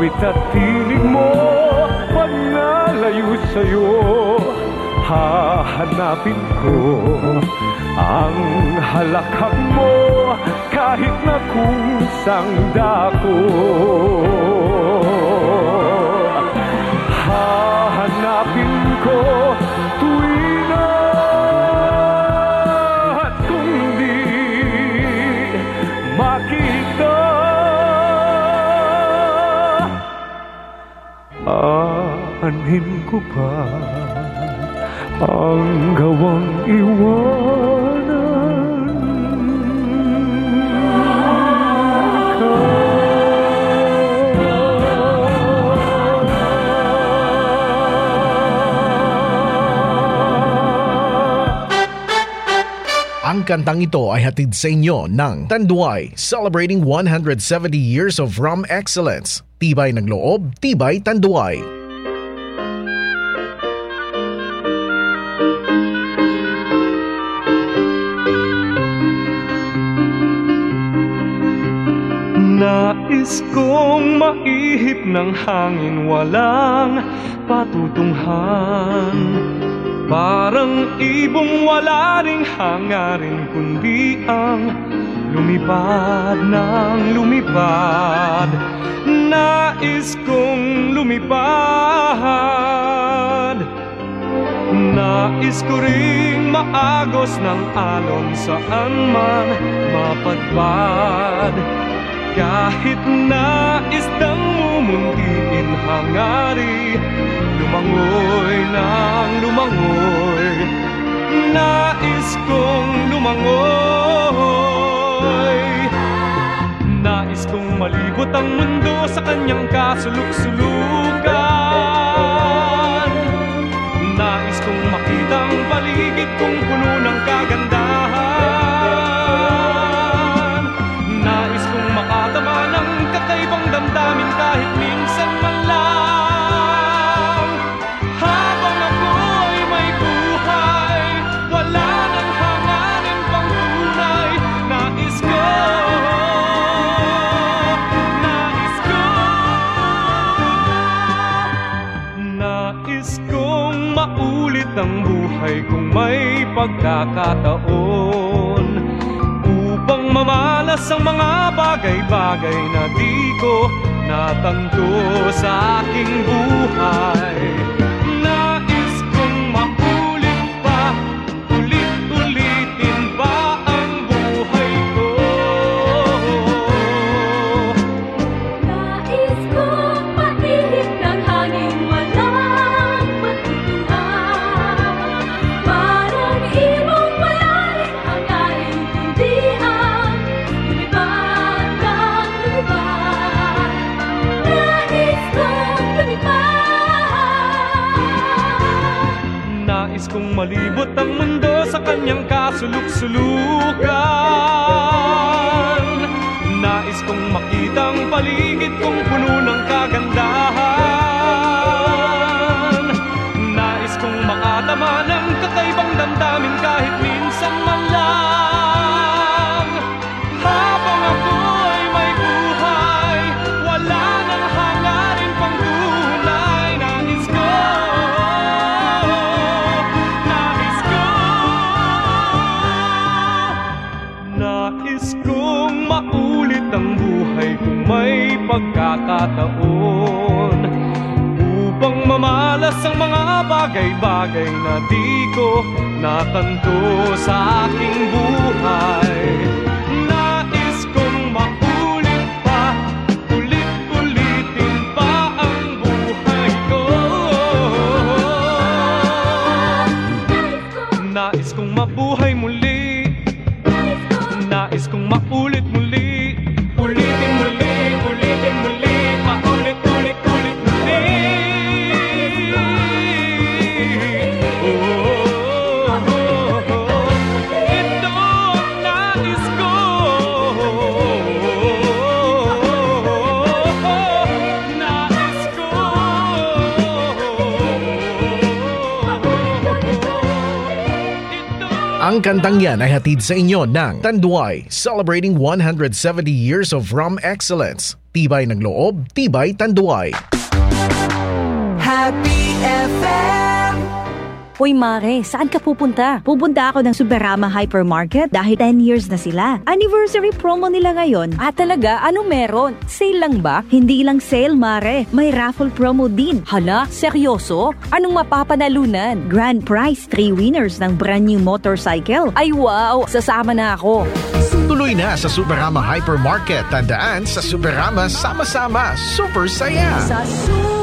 Speaker 28: Awit at tinig mo Pag nalayo sa'yo Hahanapin ko ang halakhak mo Kahit na kung sang dako. Hahanapin ko Aanhin ko pa ang gawang iwanan
Speaker 9: Ang kantang ito ay hatid sa inyo ng Tanduay, celebrating 170 years of rum excellence. Tibay ng loob, tibay Tanduay.
Speaker 26: Maihip ng hangin walang patutunghan. Parang ibong wala ring hangarin kundi ang lumipad ng lumipad. Nais kong lumipad. Nais ko ring maagos ng alon saan man mapadpad. Kahit na mumuntiin hangari Lumangoy ng lumangoy. Nais kong lumangoy. Nais kong malibot ang mundo sa kanyang kasuluk-sulukan. Nais kong makita ang paligid kong puno pagkakataon Upang mama ang mga bagay-bagay na di ko natanto sa aking buhay malibot ang mundo sa kanyang kasuluk-sulukan. Nais kong makita ang paligid kong puno ng kagandahan bagay-bagay na di ko natanto sa aking buhay Ang
Speaker 9: kantang yan ay hatid sa inyo ng Tanduay, celebrating 170 years of rum excellence. Tibay ng loob, tibay Tanduay.
Speaker 48: Happy FM!
Speaker 17: Hoy Mare, saan ka pupunta? Pupunta ako ng Superama Hypermarket dahil 10 years na sila. Anniversary promo nila ngayon. Ah talaga? Anong meron? Sale lang ba? Hindi lang sale, Mare. May raffle promo din. Hala, seryoso? Anong mapapanalunan? Grand prize, 3 winners ng brand new motorcycle. Ay wow, sasama na ako.
Speaker 9: Tuloy na sa Superama Hypermarket. Tandaan sa Superama, sama-sama, super saya.
Speaker 48: Sa Superama,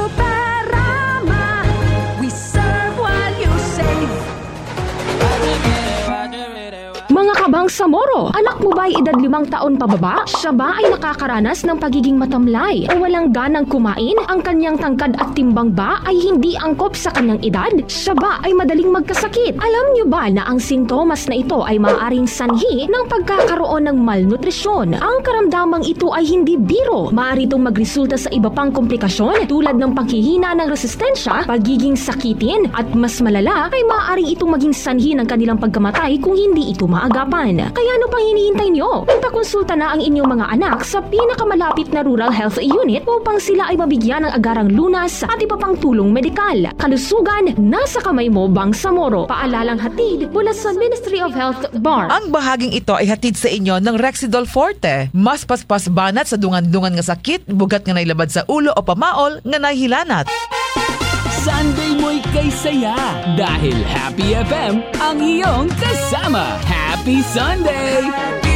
Speaker 49: Mga kabang Samoro, anak mo ba ay edad limang taon pababa? Siya ba ay nakakaranas ng pagiging matamlay o walang ganang kumain? Ang kanyang tangkad at timbang ba ay hindi angkop sa kanyang edad? Siya ba ay madaling magkasakit? Alam niyo ba na ang sintomas na ito ay maaaring sanhi ng pagkakaroon ng malnutrisyon? Ang karamdamang ito ay hindi biro. Maaari itong magresulta sa iba pang komplikasyon tulad ng paghihina ng resistensya, pagiging sakitin, at mas malala ay maaari itong maging sanhi ng kanilang pagkamatay kung hindi ito maagapan. Kaya ano pang hinihintay nyo? Ipakonsulta na ang inyong mga anak sa pinakamalapit na rural health unit upang sila ay mabigyan ng agarang lunas at iba pang tulong medikal. Kalusugan, nasa kamay mo, Bangsamoro. Paalalang hatid mula sa Ministry of Health, BAR.
Speaker 6: Ang bahaging ito ay hatid sa inyo ng Rexidol Forte. Mas paspas banat sa dungan-dungan nga sakit, bugat nga nailabad sa ulo o pamaol nga nahilanat.
Speaker 1: Sunday mo'y kay saya dahil Happy FM ang iyong kasama. Happy Sunday!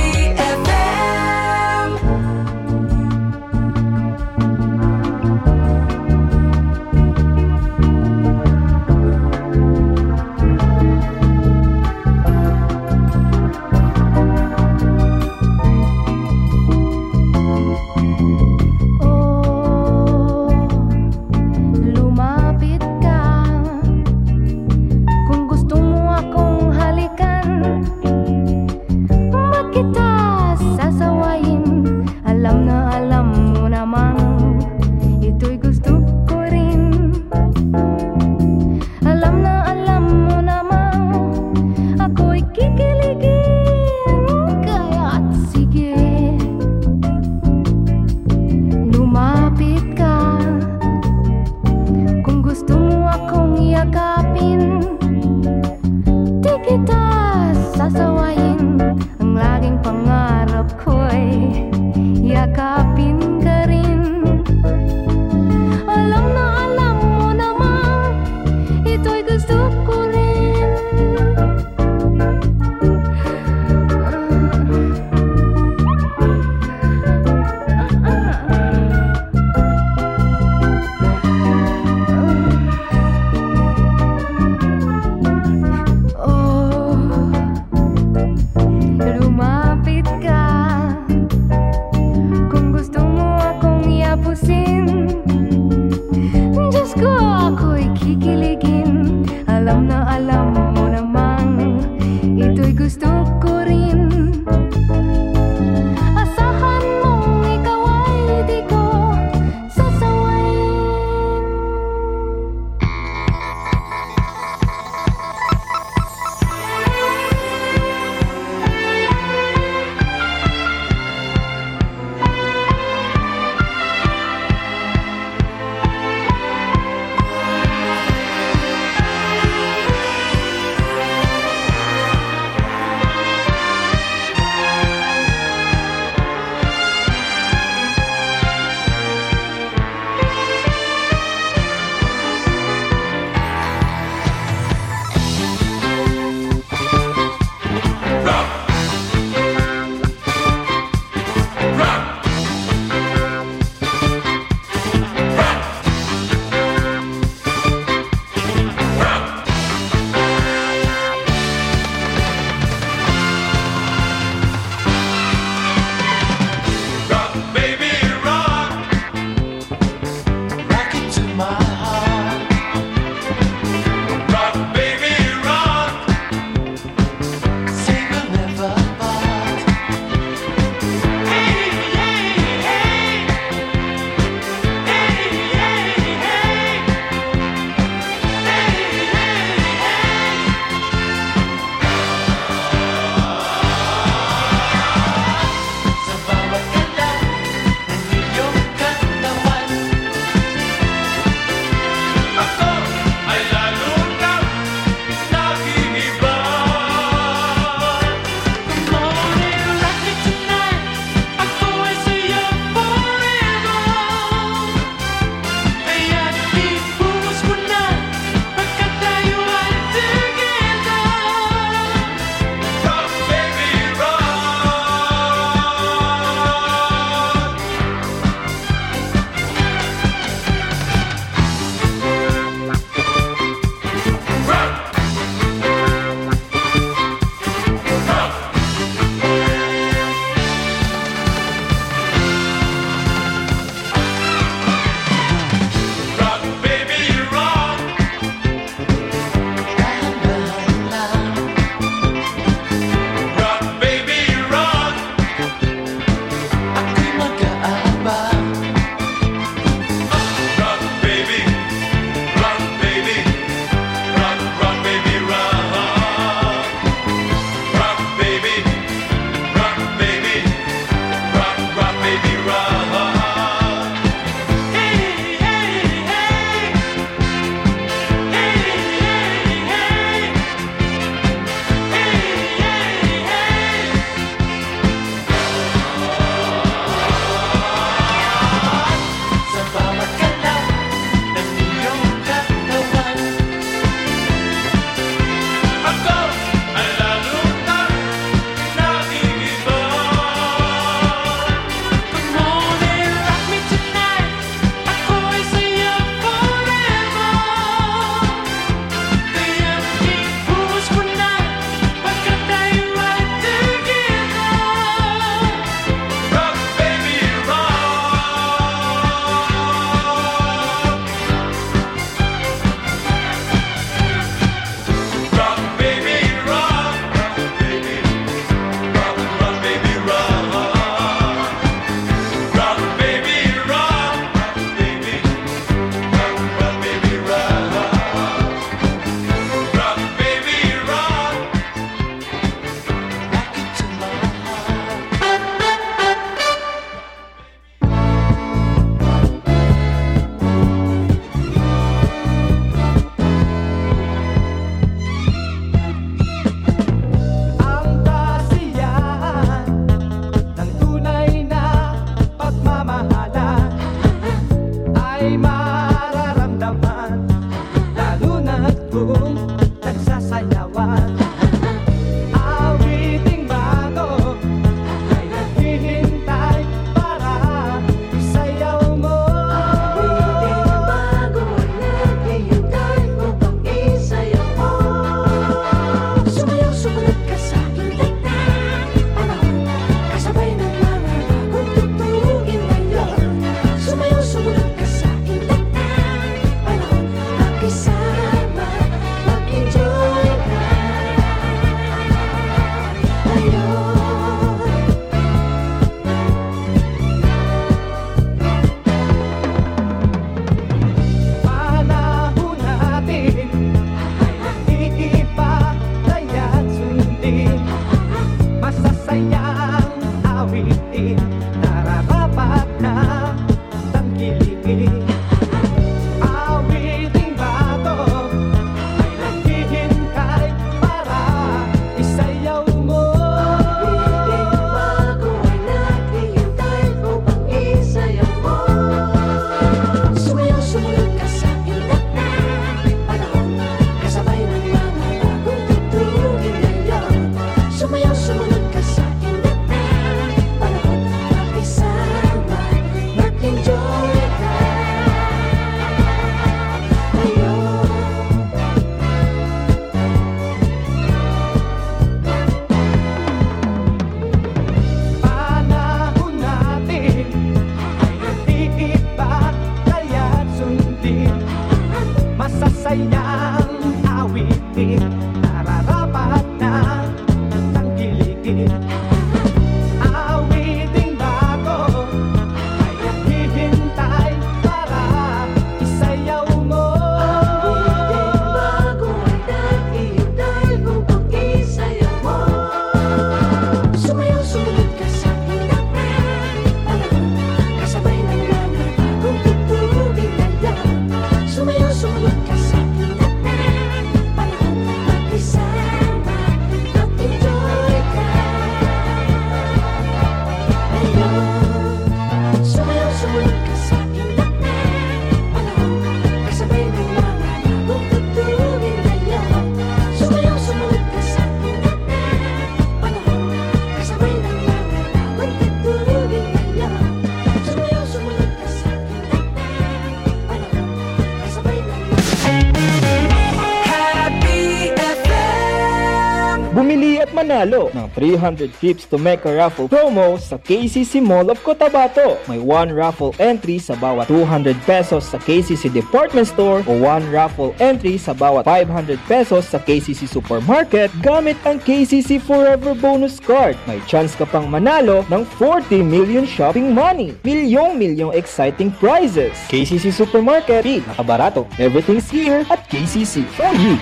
Speaker 34: Manalo ng 300 trips to Mecca raffle promo sa KCC Mall of Cotabato. May 1 raffle entry sa bawat 200 pesos sa KCC Department Store o 1 raffle entry sa bawat 500 pesos sa KCC Supermarket gamit ang KCC Forever Bonus Card. May chance ka pang manalo ng 40 million shopping money. Milyong-milyong exciting prizes. KCC Supermarket, nakabarato. Everything's here at KCC. For you!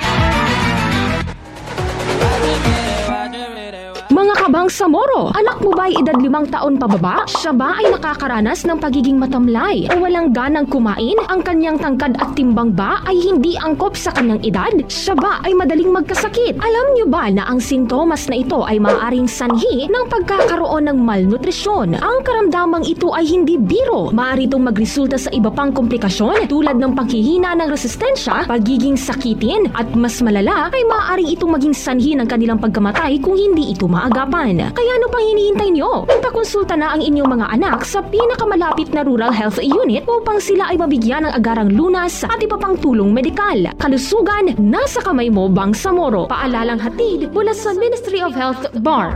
Speaker 49: Samoro, anak mo ba ay edad limang taon pababa? Siya ba ay nakakaranas ng pagiging matamlay o walang ganang kumain? Ang kanyang tangkad at timbang ba ay hindi angkop sa kanyang edad? Siya ba ay madaling magkasakit? Alam niyo ba na ang sintomas na ito ay maaaring sanhi ng pagkakaroon ng malnutrisyon? Ang karamdamang ito ay hindi biro. Maaari itong magresulta sa iba pang komplikasyon tulad ng paghihina ng resistensya, pagiging sakitin, at mas malala ay maaaring itong maging sanhi ng kanilang pagkamatay kung hindi ito maagapan. Kaya ano pang hinihintay nyo? Ipakonsulta na ang inyong mga anak sa pinakamalapit na rural health unit upang sila ay mabigyan ng agarang lunas at iba pang tulong medikal. Kalusugan, nasa kamay mo, Bangsamoro. Paalalang hatid mula sa Ministry of Health, BAR.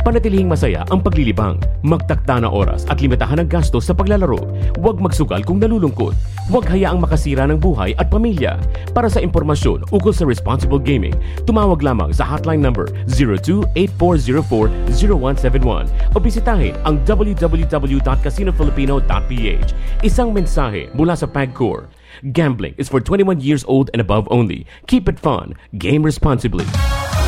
Speaker 50: Panatilihing masaya ang paglilibang. Magtakta na oras at limitahan ang gastos sa paglalaro. Huwag magsugal kung nalulungkot. Huwag hayaang makasira ng buhay at pamilya. Para sa impormasyon ukol sa responsible gaming, tumawag lamang sa hotline number 02-8404-0171 o bisitahin ang www.casinofilipino.ph. Isang mensahe mula sa PAGCOR. Gambling is for 21 years old and above only. Keep it fun. Game responsibly.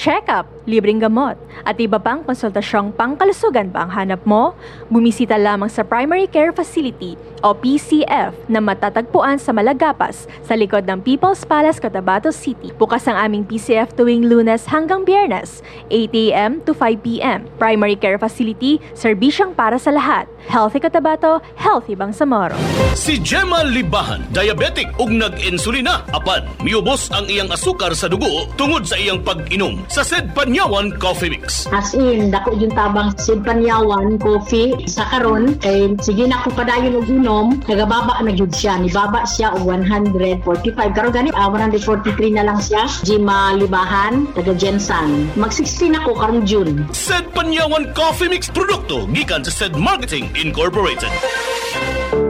Speaker 51: Check-up, libreng gamot, at iba pang konsultasyong pangkalusugan ba ang hanap mo? Bumisita lamang sa Primary Care Facility o PCF na matatagpuan sa Malagapas sa likod ng People's Palace, Cotabato City. Bukas ang aming PCF tuwing lunes hanggang biyernes, 8 a.m. to 5 p.m. Primary Care Facility, serbisyong para sa lahat. Healthy Cotabato, healthy Bangsamoro.
Speaker 52: Si Gemma Libahan, diabetic ug nag-insulina. Apan, miubos ang iyang asukar sa dugo tungod sa iyang pag-inom sa Sed Panyawan Coffee Mix.
Speaker 53: As in, dako yung tabang Sid Panyawan, coffee, sa karon kay sige na ko padayon og inom, nagababa na gyud siya. Nibaba siya og 145. Karon gani, ah, 143 na lang siya. Jima Libahan, taga Jensan. Mag-16 ako karong June.
Speaker 52: Sed Panyawan Coffee Mix produkto gikan sa Sed Marketing Incorporated.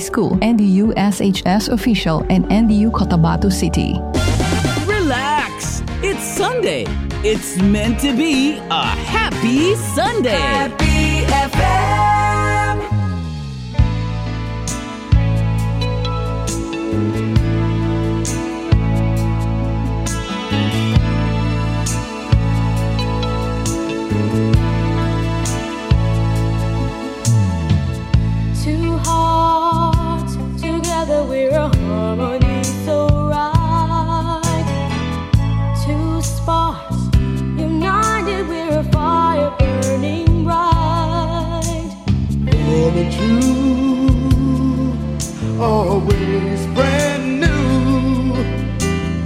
Speaker 19: School, NDU SHS official, and NDU Cotabato City.
Speaker 1: Relax! It's Sunday. It's meant to be a happy Sunday.
Speaker 54: Happy FM.
Speaker 2: Two
Speaker 39: And true, always brand new.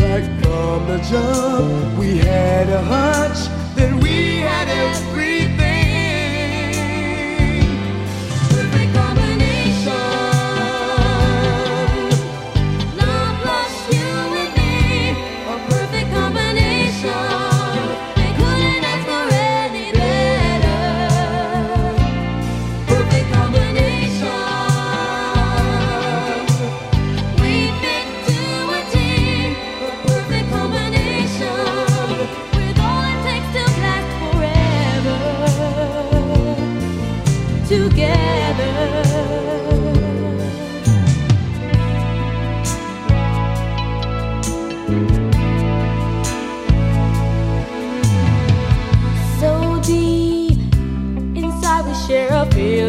Speaker 39: Right from the jump, we had a hunch that we had everything.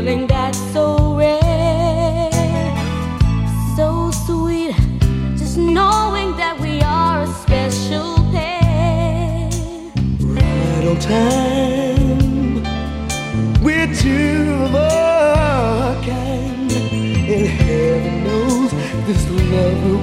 Speaker 2: Feeling that's so rare, so sweet. Just knowing that we are a special pair.
Speaker 39: Right on time, we're two of a kind, and heaven knows this love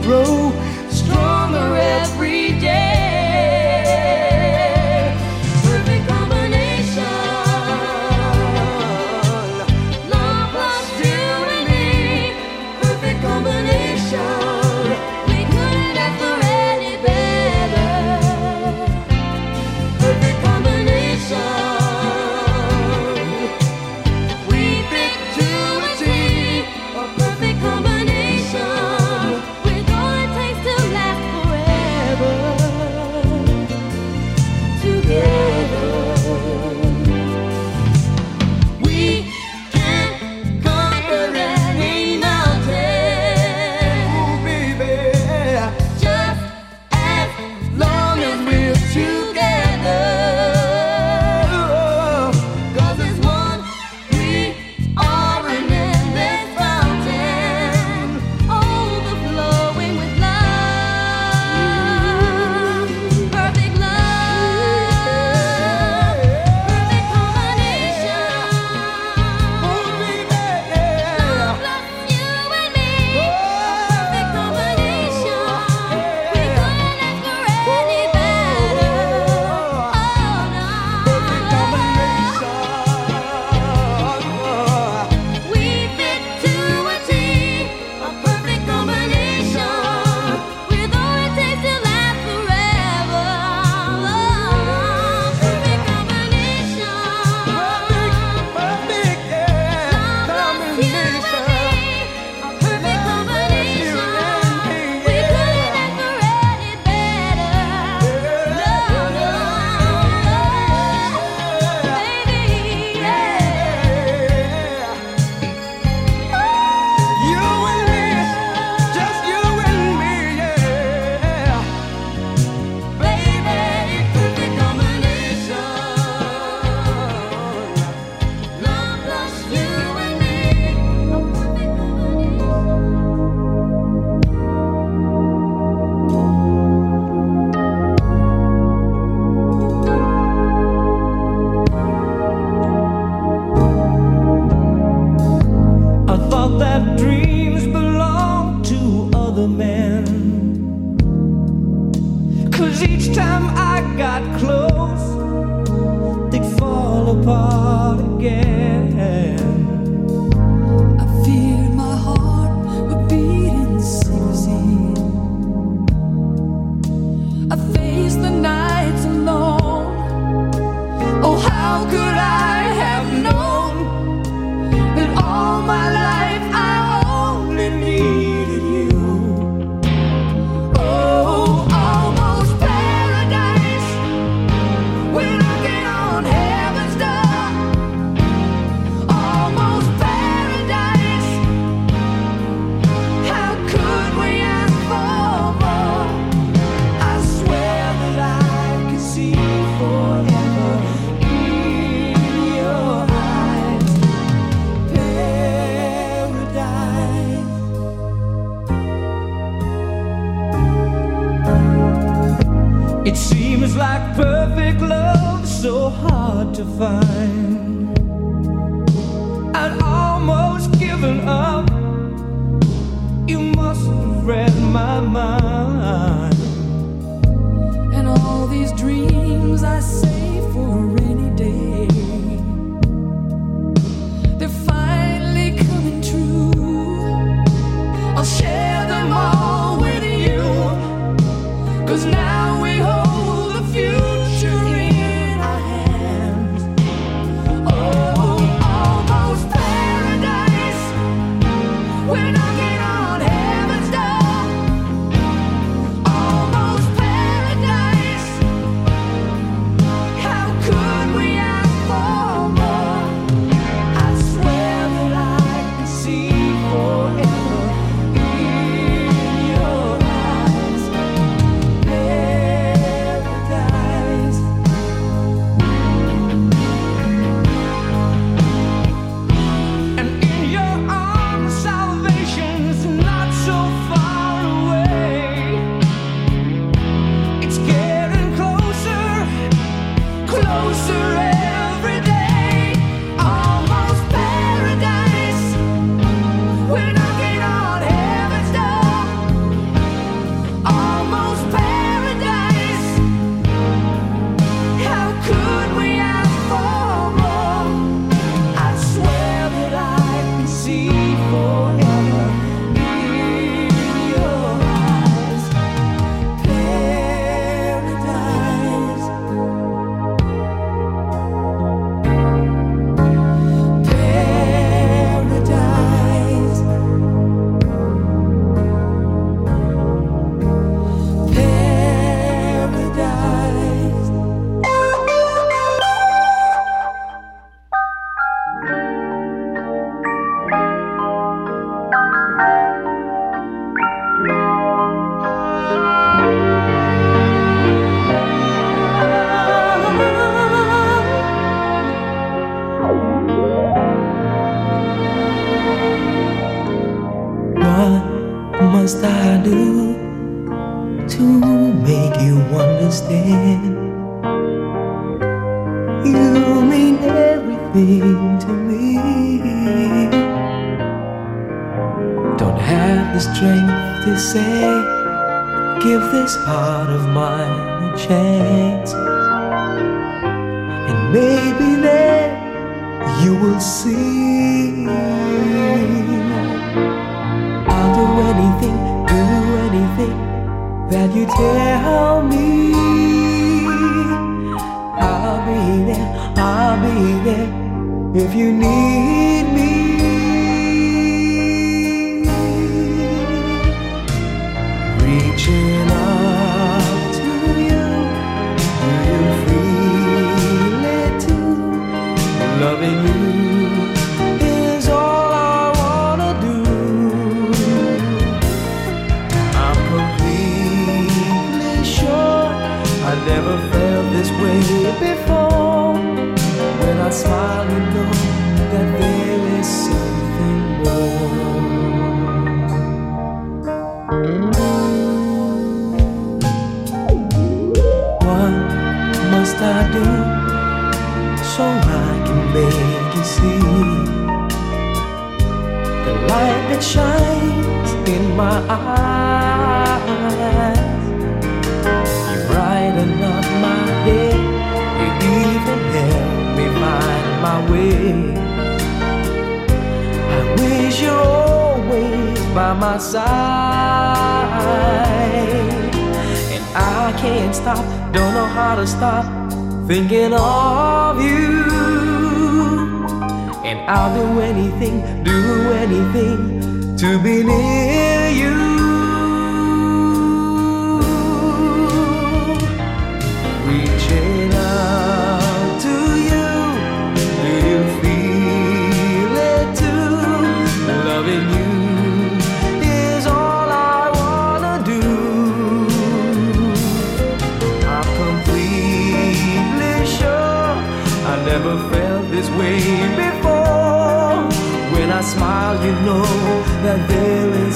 Speaker 39: tell me. I'll be there, I'll be there if you need shines in my eyes. You brighten up my day, you even help me find my way. I wish you're always by my side, and I can't stop, don't know how to stop thinking of you. And I'll do anything, do anything to be near you. Reaching out to you, do you feel it too? Loving you is all I wanna do. I'm completely sure I never felt this way before. When I smile, you know.
Speaker 41: verdadeira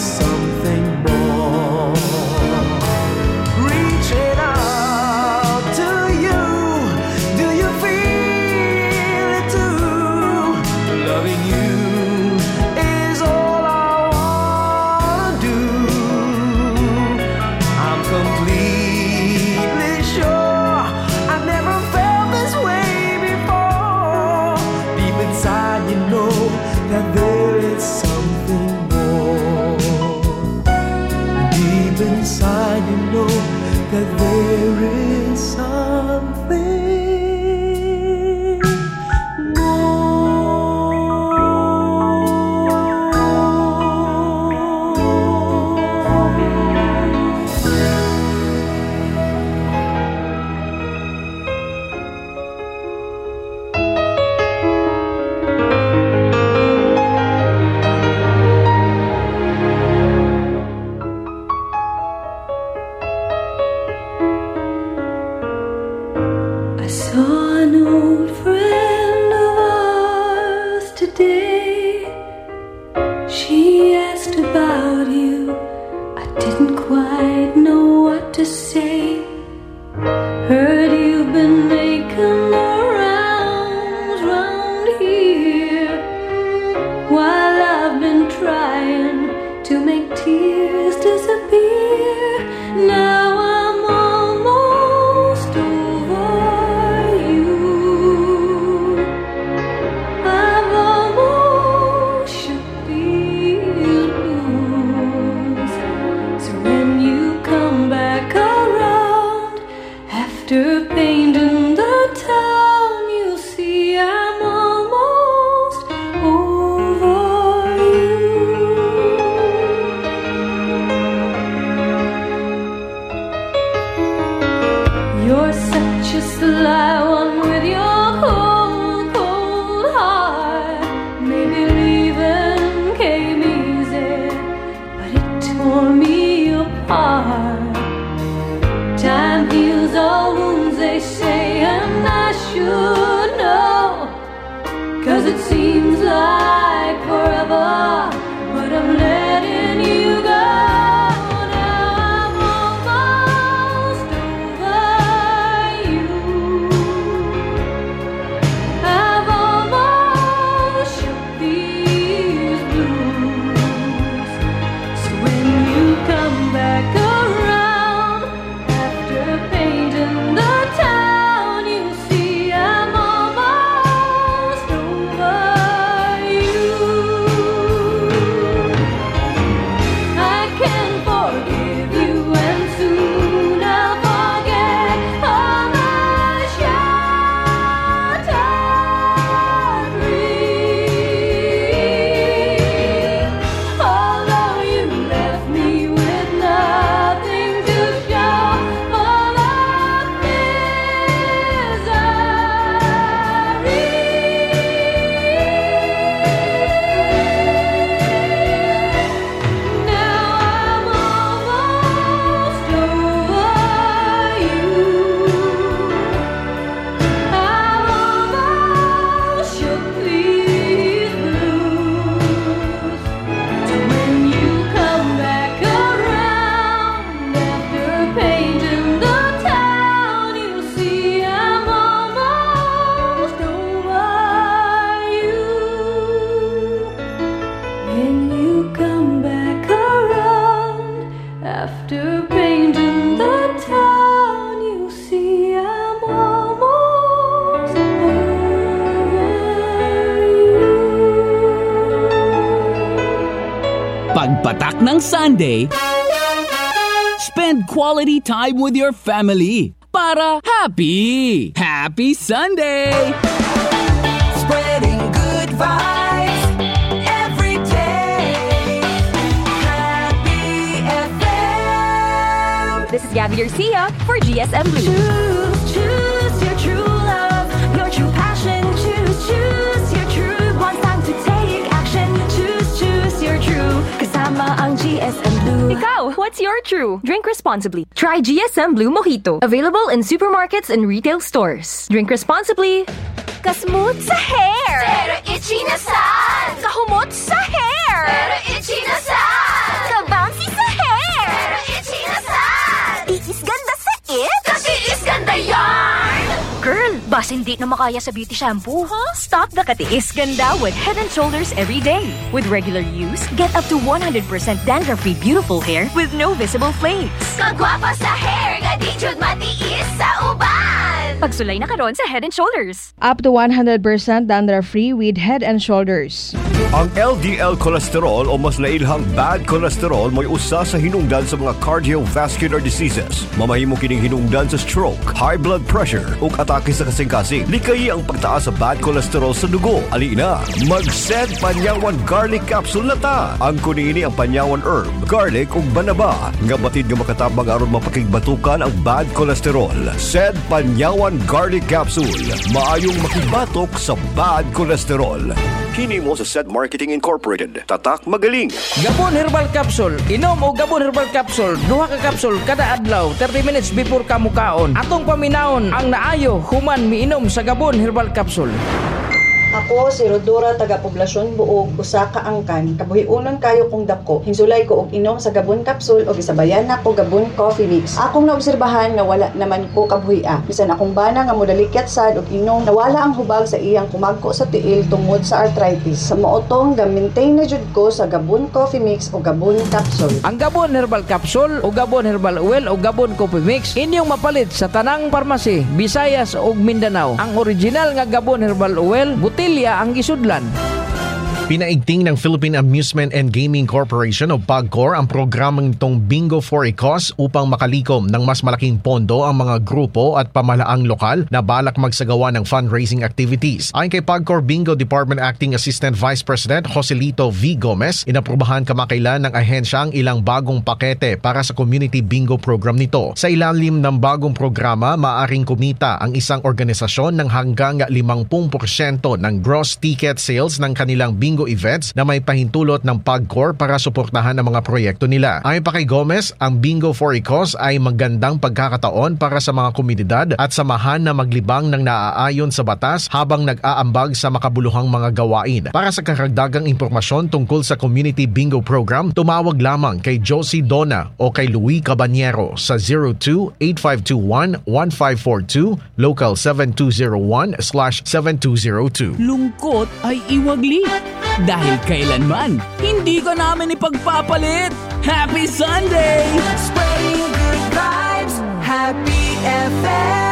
Speaker 41: ng Sunday, spend quality time with your family para happy. Happy Sunday!
Speaker 39: Spreading good vibes every day. Happy FM.
Speaker 14: This is Gabby Garcia for GSM Blue.
Speaker 15: Ang GSM Blue.
Speaker 14: Ikaw, what's your true? Drink responsibly. Try GSM Blue Mojito. Available in supermarkets and retail stores. Drink responsibly. Kasmooth sa hair!
Speaker 15: Pero itchy na sad!
Speaker 14: Kahumot sa hair!
Speaker 15: Pero itchy na sad!
Speaker 14: Girl, bas hindi na makaya sa beauty shampoo, huh? Stop the katiis ganda with Head and Shoulders every day. With regular use, get up to 100% dandruff-free beautiful hair with no visible flakes.
Speaker 15: Kagwapa sa hair, nga di jud matiis sa uban!
Speaker 14: Pagsulay na karon sa Head and Shoulders.
Speaker 55: Up to 100% dandruff-free with Head and Shoulders.
Speaker 56: Ang LDL cholesterol o mas nailhang bad cholesterol mo'y usa sa hinungdan sa mga cardiovascular diseases. Mamahimo kining hinungdan sa stroke, high blood pressure ug atake sa kasing-kasing. Likayi ang pagtaas sa bad cholesterol sa dugo. Ali na, mag-sed panyawan garlic capsule na ta. Ang kunini ang panyawan herb, garlic ug banaba nga batid nga makatabang aron mapakigbatukan ang bad cholesterol. Sed panyawan garlic capsule, maayong makibatok sa bad cholesterol. Kini mo sa Sed Ad Marketing Incorporated. Tatak Magaling.
Speaker 55: Gabon Herbal Capsule. Inom o Gabon Herbal Capsule. Duha ka capsule kada adlaw 30 minutes before ka mukaon. Atong paminawon ang naayo human miinom sa Gabon Herbal Capsule.
Speaker 43: Ako si Rodora taga Poblasyon Buog usa ka angkan. Kabuhiunon kayo kong dako hinsulay ko og inom sa Gabon capsule og gisabayan na ko Gabon coffee mix. Akong naobserbahan nga wala naman ko kabuhia. Bisan akong bana nga modalikyat sad og inom nawala ang hubag sa iyang kumagko sa tiil tungod sa arthritis. Sa maotong ga-maintain na jud ko sa Gabon coffee mix o Gabon capsule.
Speaker 55: Ang Gabon Herbal Capsule o Gabon Herbal Oil o Gabon Coffee Mix inyong mapalit sa tanang parmasi, Visayas ug Mindanao. Ang original nga Gabon Herbal Oil, butilya ang gisudlan.
Speaker 9: Pinaigting ng Philippine Amusement and Gaming Corporation o PAGCOR ang programang itong Bingo for a Cause upang makalikom ng mas malaking pondo ang mga grupo at pamalaang lokal na balak magsagawa ng fundraising activities. Ayon kay PAGCOR Bingo Department Acting Assistant Vice President Joselito V. Gomez, inaprubahan kamakailan ng ahensya ang ilang bagong pakete para sa community bingo program nito. Sa ilalim ng bagong programa, maaring kumita ang isang organisasyon ng hanggang 50% ng gross ticket sales ng kanilang bingo events na may pahintulot ng PAGCOR para suportahan ang mga proyekto nila. Ayon pa kay Gomez, ang Bingo for a Cause ay magandang pagkakataon para sa mga komunidad at samahan na maglibang ng naaayon sa batas habang nag-aambag sa makabuluhang mga gawain. Para sa karagdagang impormasyon tungkol sa Community Bingo Program, tumawag lamang kay Josie Dona o kay Louis Cabanyero sa 02-8521-1542, local 7201-7202.
Speaker 1: Lungkot ay iwagli. Dahil kailanman, hindi ka namin ipagpapalit. Happy Sunday!
Speaker 39: Spreading good vibes, Happy FM.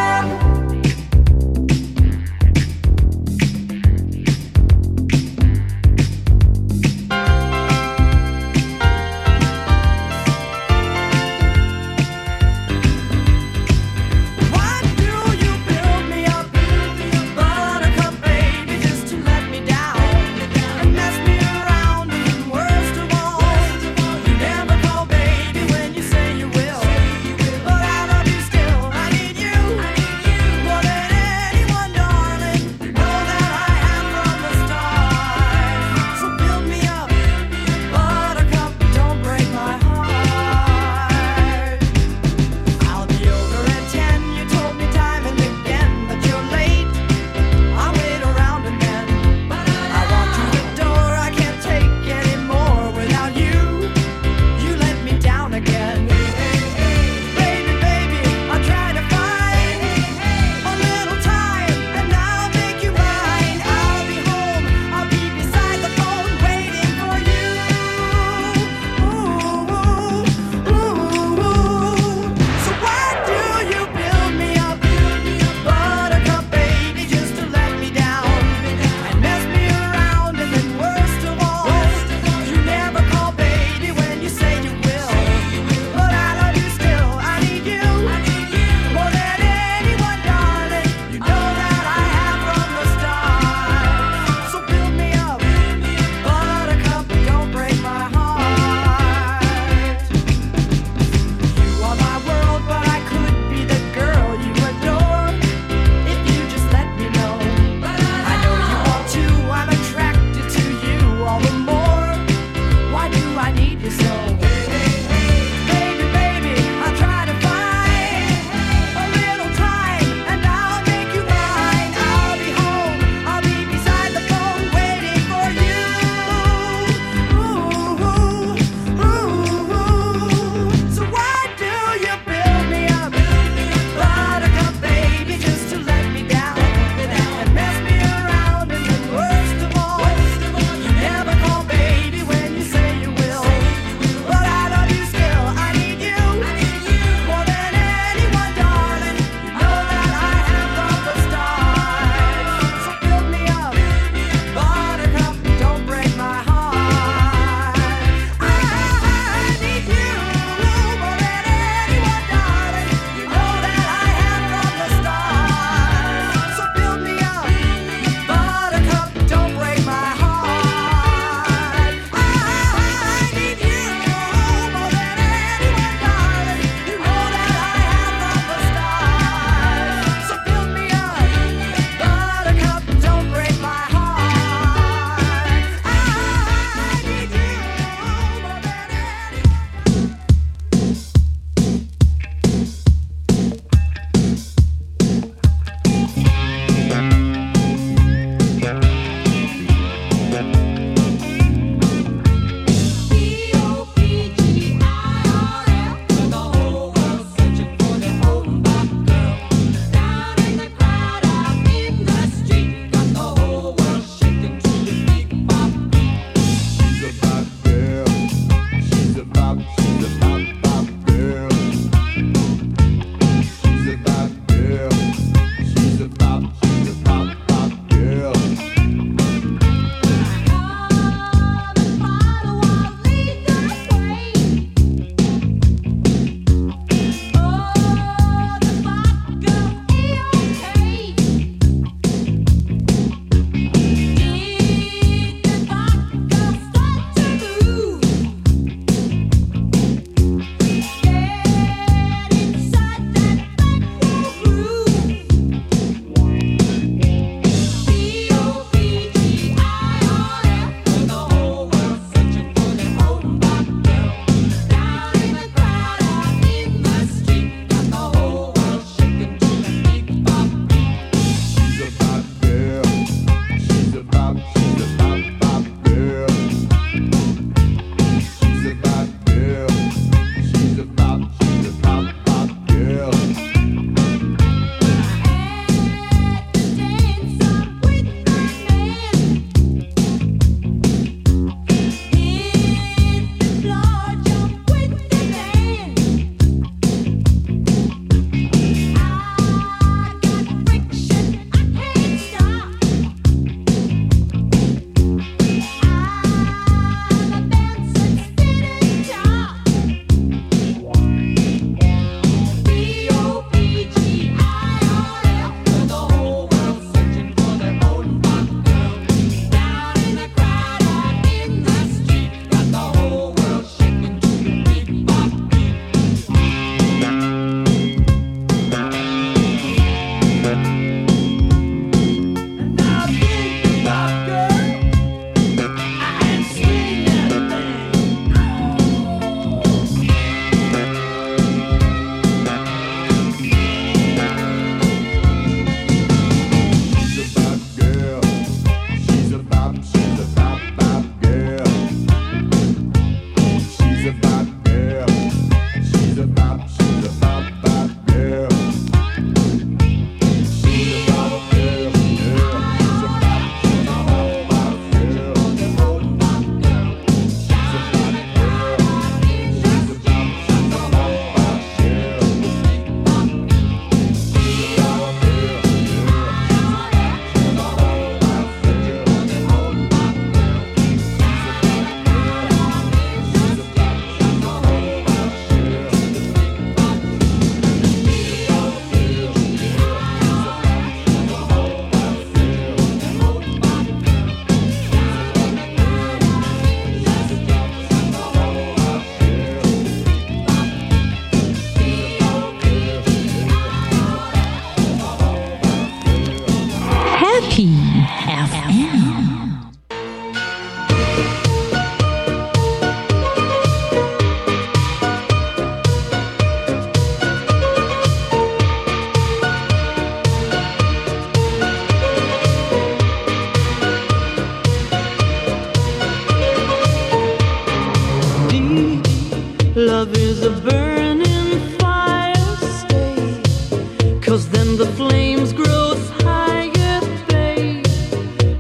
Speaker 10: Cause then the flames grow higher, babe.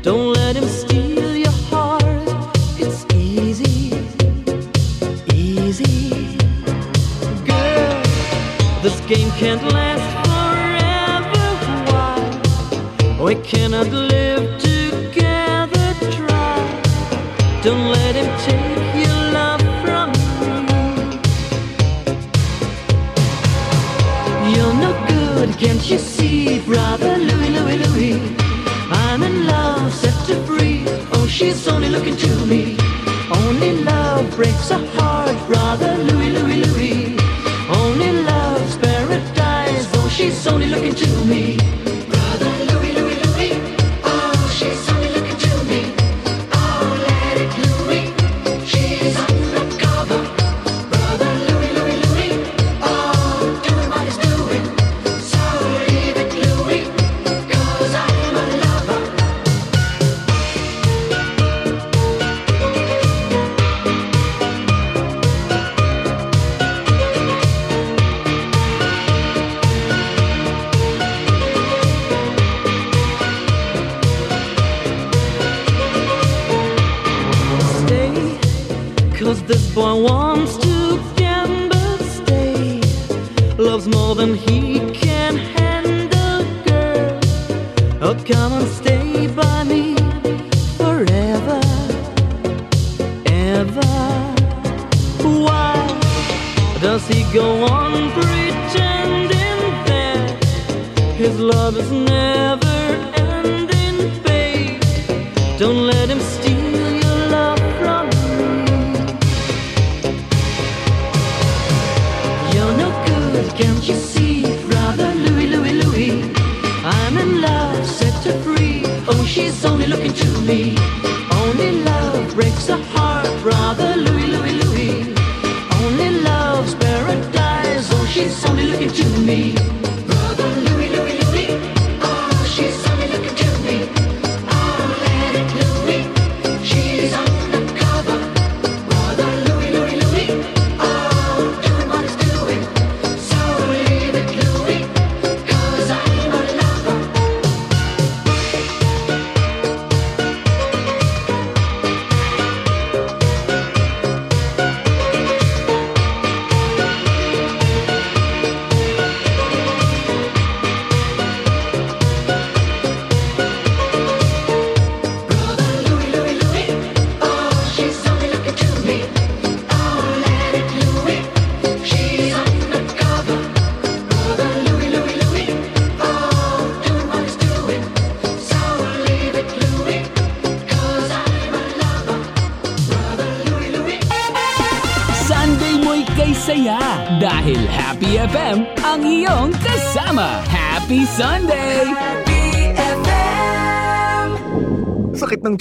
Speaker 10: Don't let him steal your heart. It's easy, easy. Girl, this game can't last forever. Why? We cannot live together. Try. Don't let you see, brother Louis, Louis, Louis? I'm in love, set to free. Oh, she's only looking to me. Only love breaks a heart, brother Louis, Louis, Louis. Only love's paradise. Oh, she's only looking to me.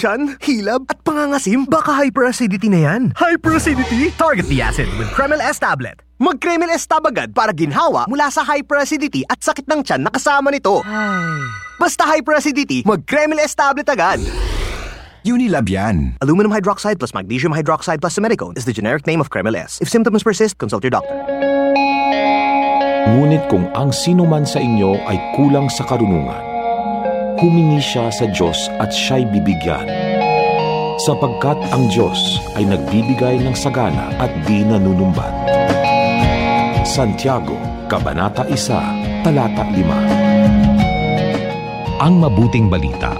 Speaker 57: Tiyan, hilab, at pangangasim? Baka hyperacidity na yan. Hyperacidity? Target the acid with Kremel S tablet. Mag-Kremel S tab agad para ginhawa mula sa hyperacidity at sakit ng tiyan na kasama nito. Basta hyperacidity, mag-Kremel S tablet agad. Unilab yan. Aluminum hydroxide plus magnesium hydroxide plus silicone is the generic name of Kremel S. If symptoms persist, consult your doctor.
Speaker 58: Ngunit kung ang sino man sa inyo ay kulang sa karunungan, humingi siya sa Diyos at siya'y bibigyan. Sapagkat ang Diyos ay nagbibigay ng sagana at di nanunumbat. Santiago, Kabanata 1, Talata 5
Speaker 59: Ang mabuting balita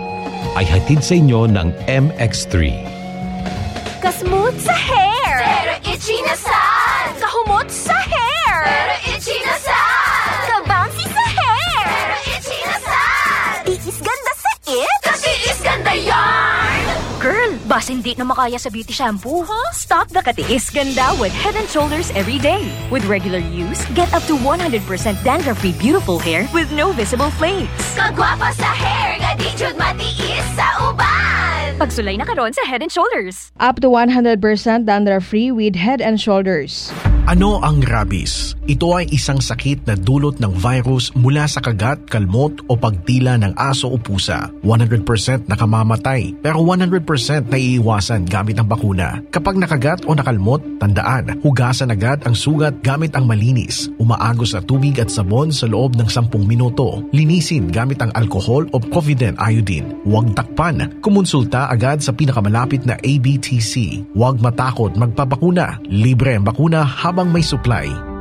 Speaker 59: ay hatid sa inyo ng MX3.
Speaker 14: Bas hindi na makaya sa beauty shampoo, huh? Stop the katiis ganda with Head and Shoulders every day. With regular use, get up to 100% dandruff-free beautiful hair with no visible flakes.
Speaker 60: Kagwapa sa hair! Nga di jud matiis sa uban!
Speaker 14: Magsulay na karon sa Head and Shoulders.
Speaker 61: Up to 100% dandruff-free with Head and Shoulders.
Speaker 9: Ano ang rabies? Ito ay isang sakit na dulot ng virus mula sa kagat, kalmot o pagtila ng aso o pusa. 100% nakamamatay pero 100% naiiwasan gamit ang bakuna. Kapag nakagat o nakalmot, tandaan, hugasan agad ang sugat gamit ang malinis. Umaagos na tubig at sabon sa loob ng 10 minuto. Linisin gamit ang alcohol o Coviden iodine. Huwag takpan. Kumonsulta agad sa pinakamalapit na ABTC. Huwag matakot magpabakuna. Libre ang bakuna habang may supply.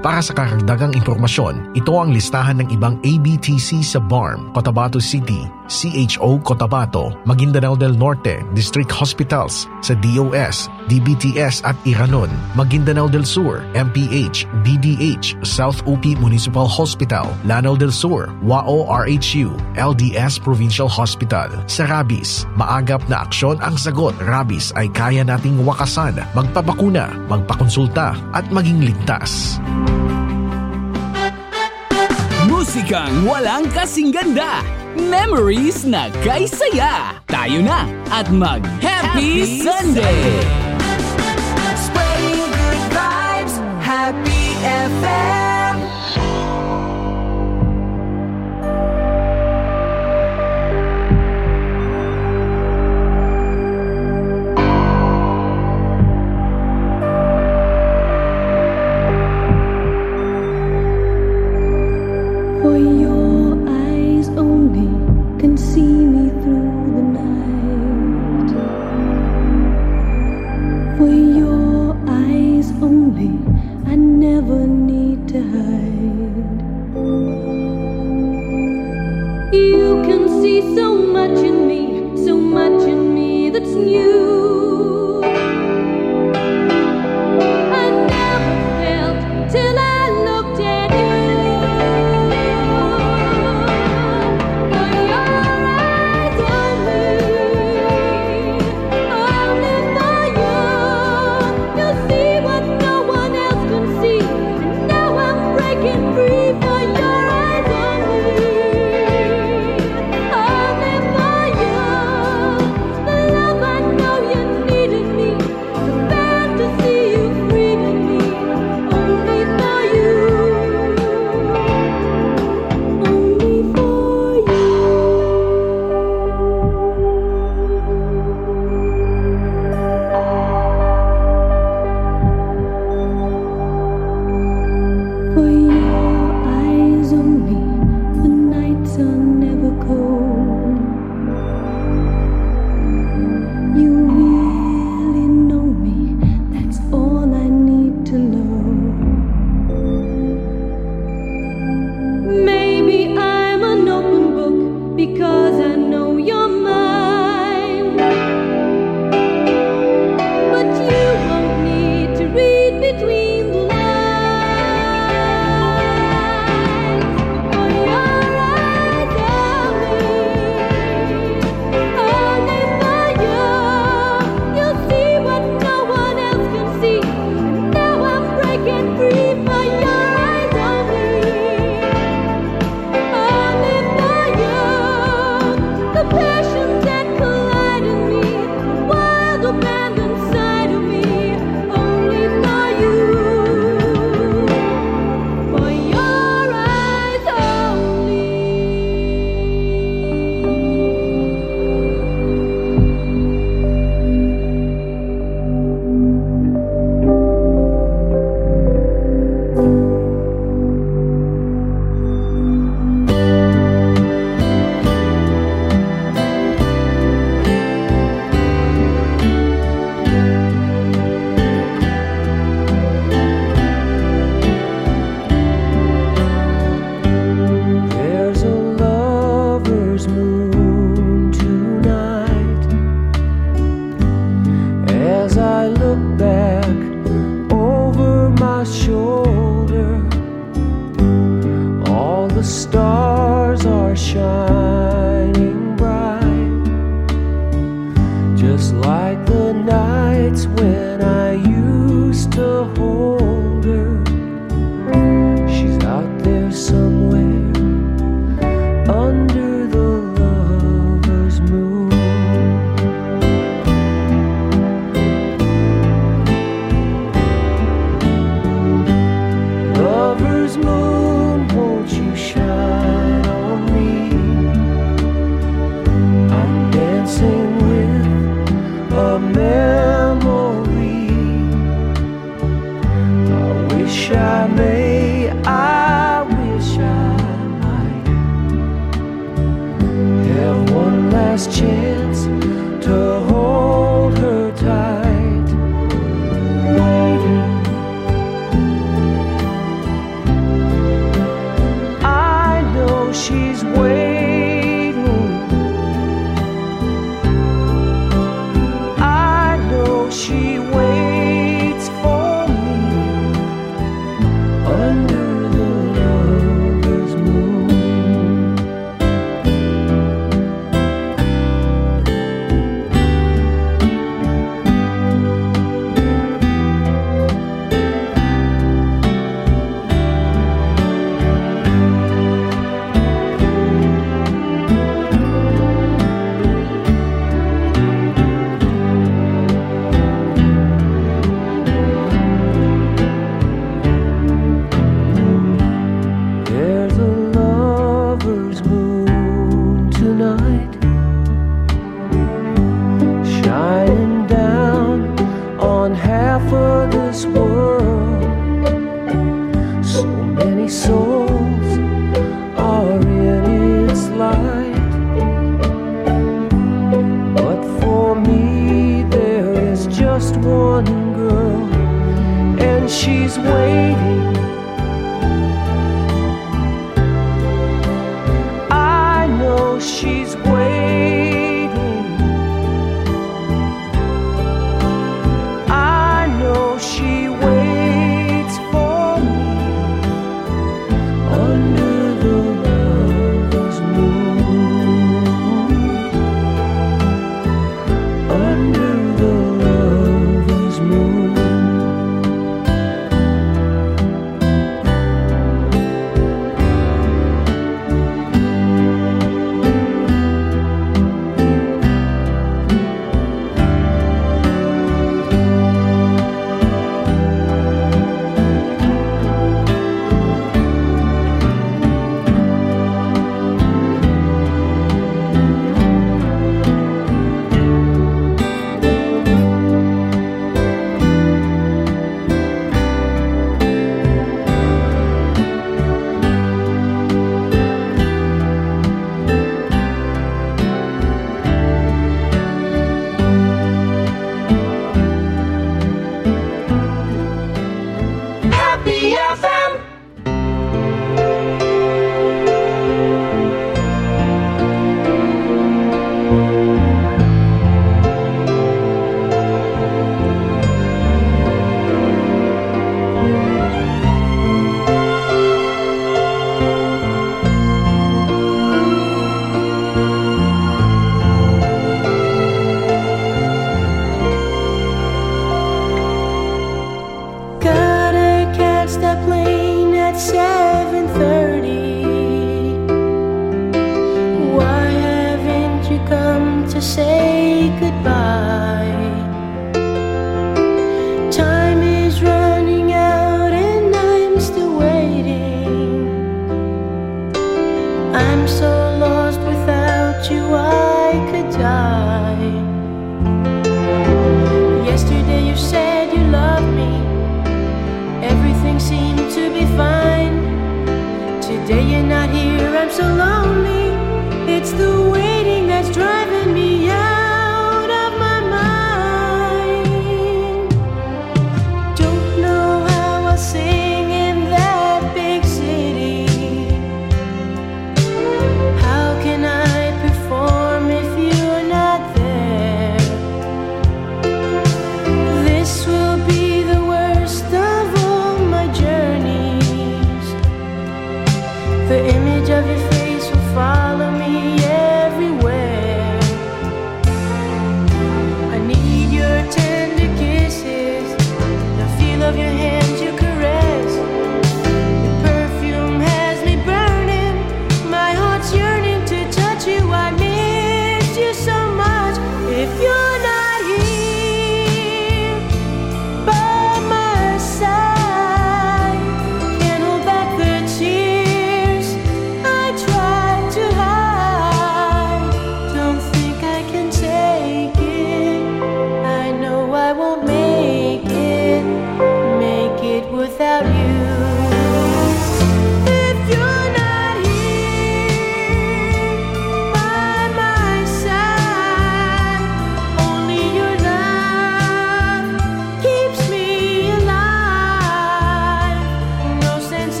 Speaker 9: Para sa karagdagang impormasyon, ito ang listahan ng ibang ABTC sa BARM, Cotabato City, CHO Cotabato, Maguindanao del Norte, District Hospitals, sa DOS, DBTS at Iranon, Maguindanao del Sur, MPH, BDH, South UP Municipal Hospital, Lanao del Sur, WAO RHU, LDS Provincial Hospital. Sa Rabis, maagap na aksyon ang sagot. Rabis ay kaya nating wakasan, magpabakuna, magpakonsulta at maging ligtas.
Speaker 1: Musikang walang kasing ganda. Memories na kay saya. Tayo na at mag-Happy Sunday!
Speaker 2: Spreading good vibes, Happy FM.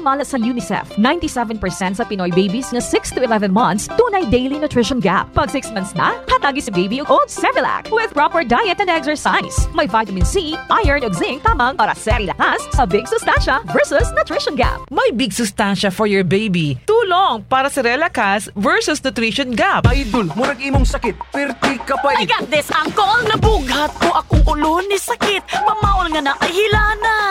Speaker 62: Sumala sa UNICEF. 97% sa Pinoy babies na 6 to 11 months, tunay daily nutrition gap. Pag 6 months na, hatagi si baby o Cerelac with proper diet and exercise. May vitamin C, iron ug zinc tamang para sa lakas sa Big Sustansya versus Nutrition Gap.
Speaker 6: May big sustansya for your baby. Tulong para sa Relakas versus Nutrition Gap.
Speaker 3: Idol, murag imong sakit. Perti ka pa
Speaker 4: I got this, Uncle. Nabughat ko akong ulo ni sakit. Mamaol nga na kahilana.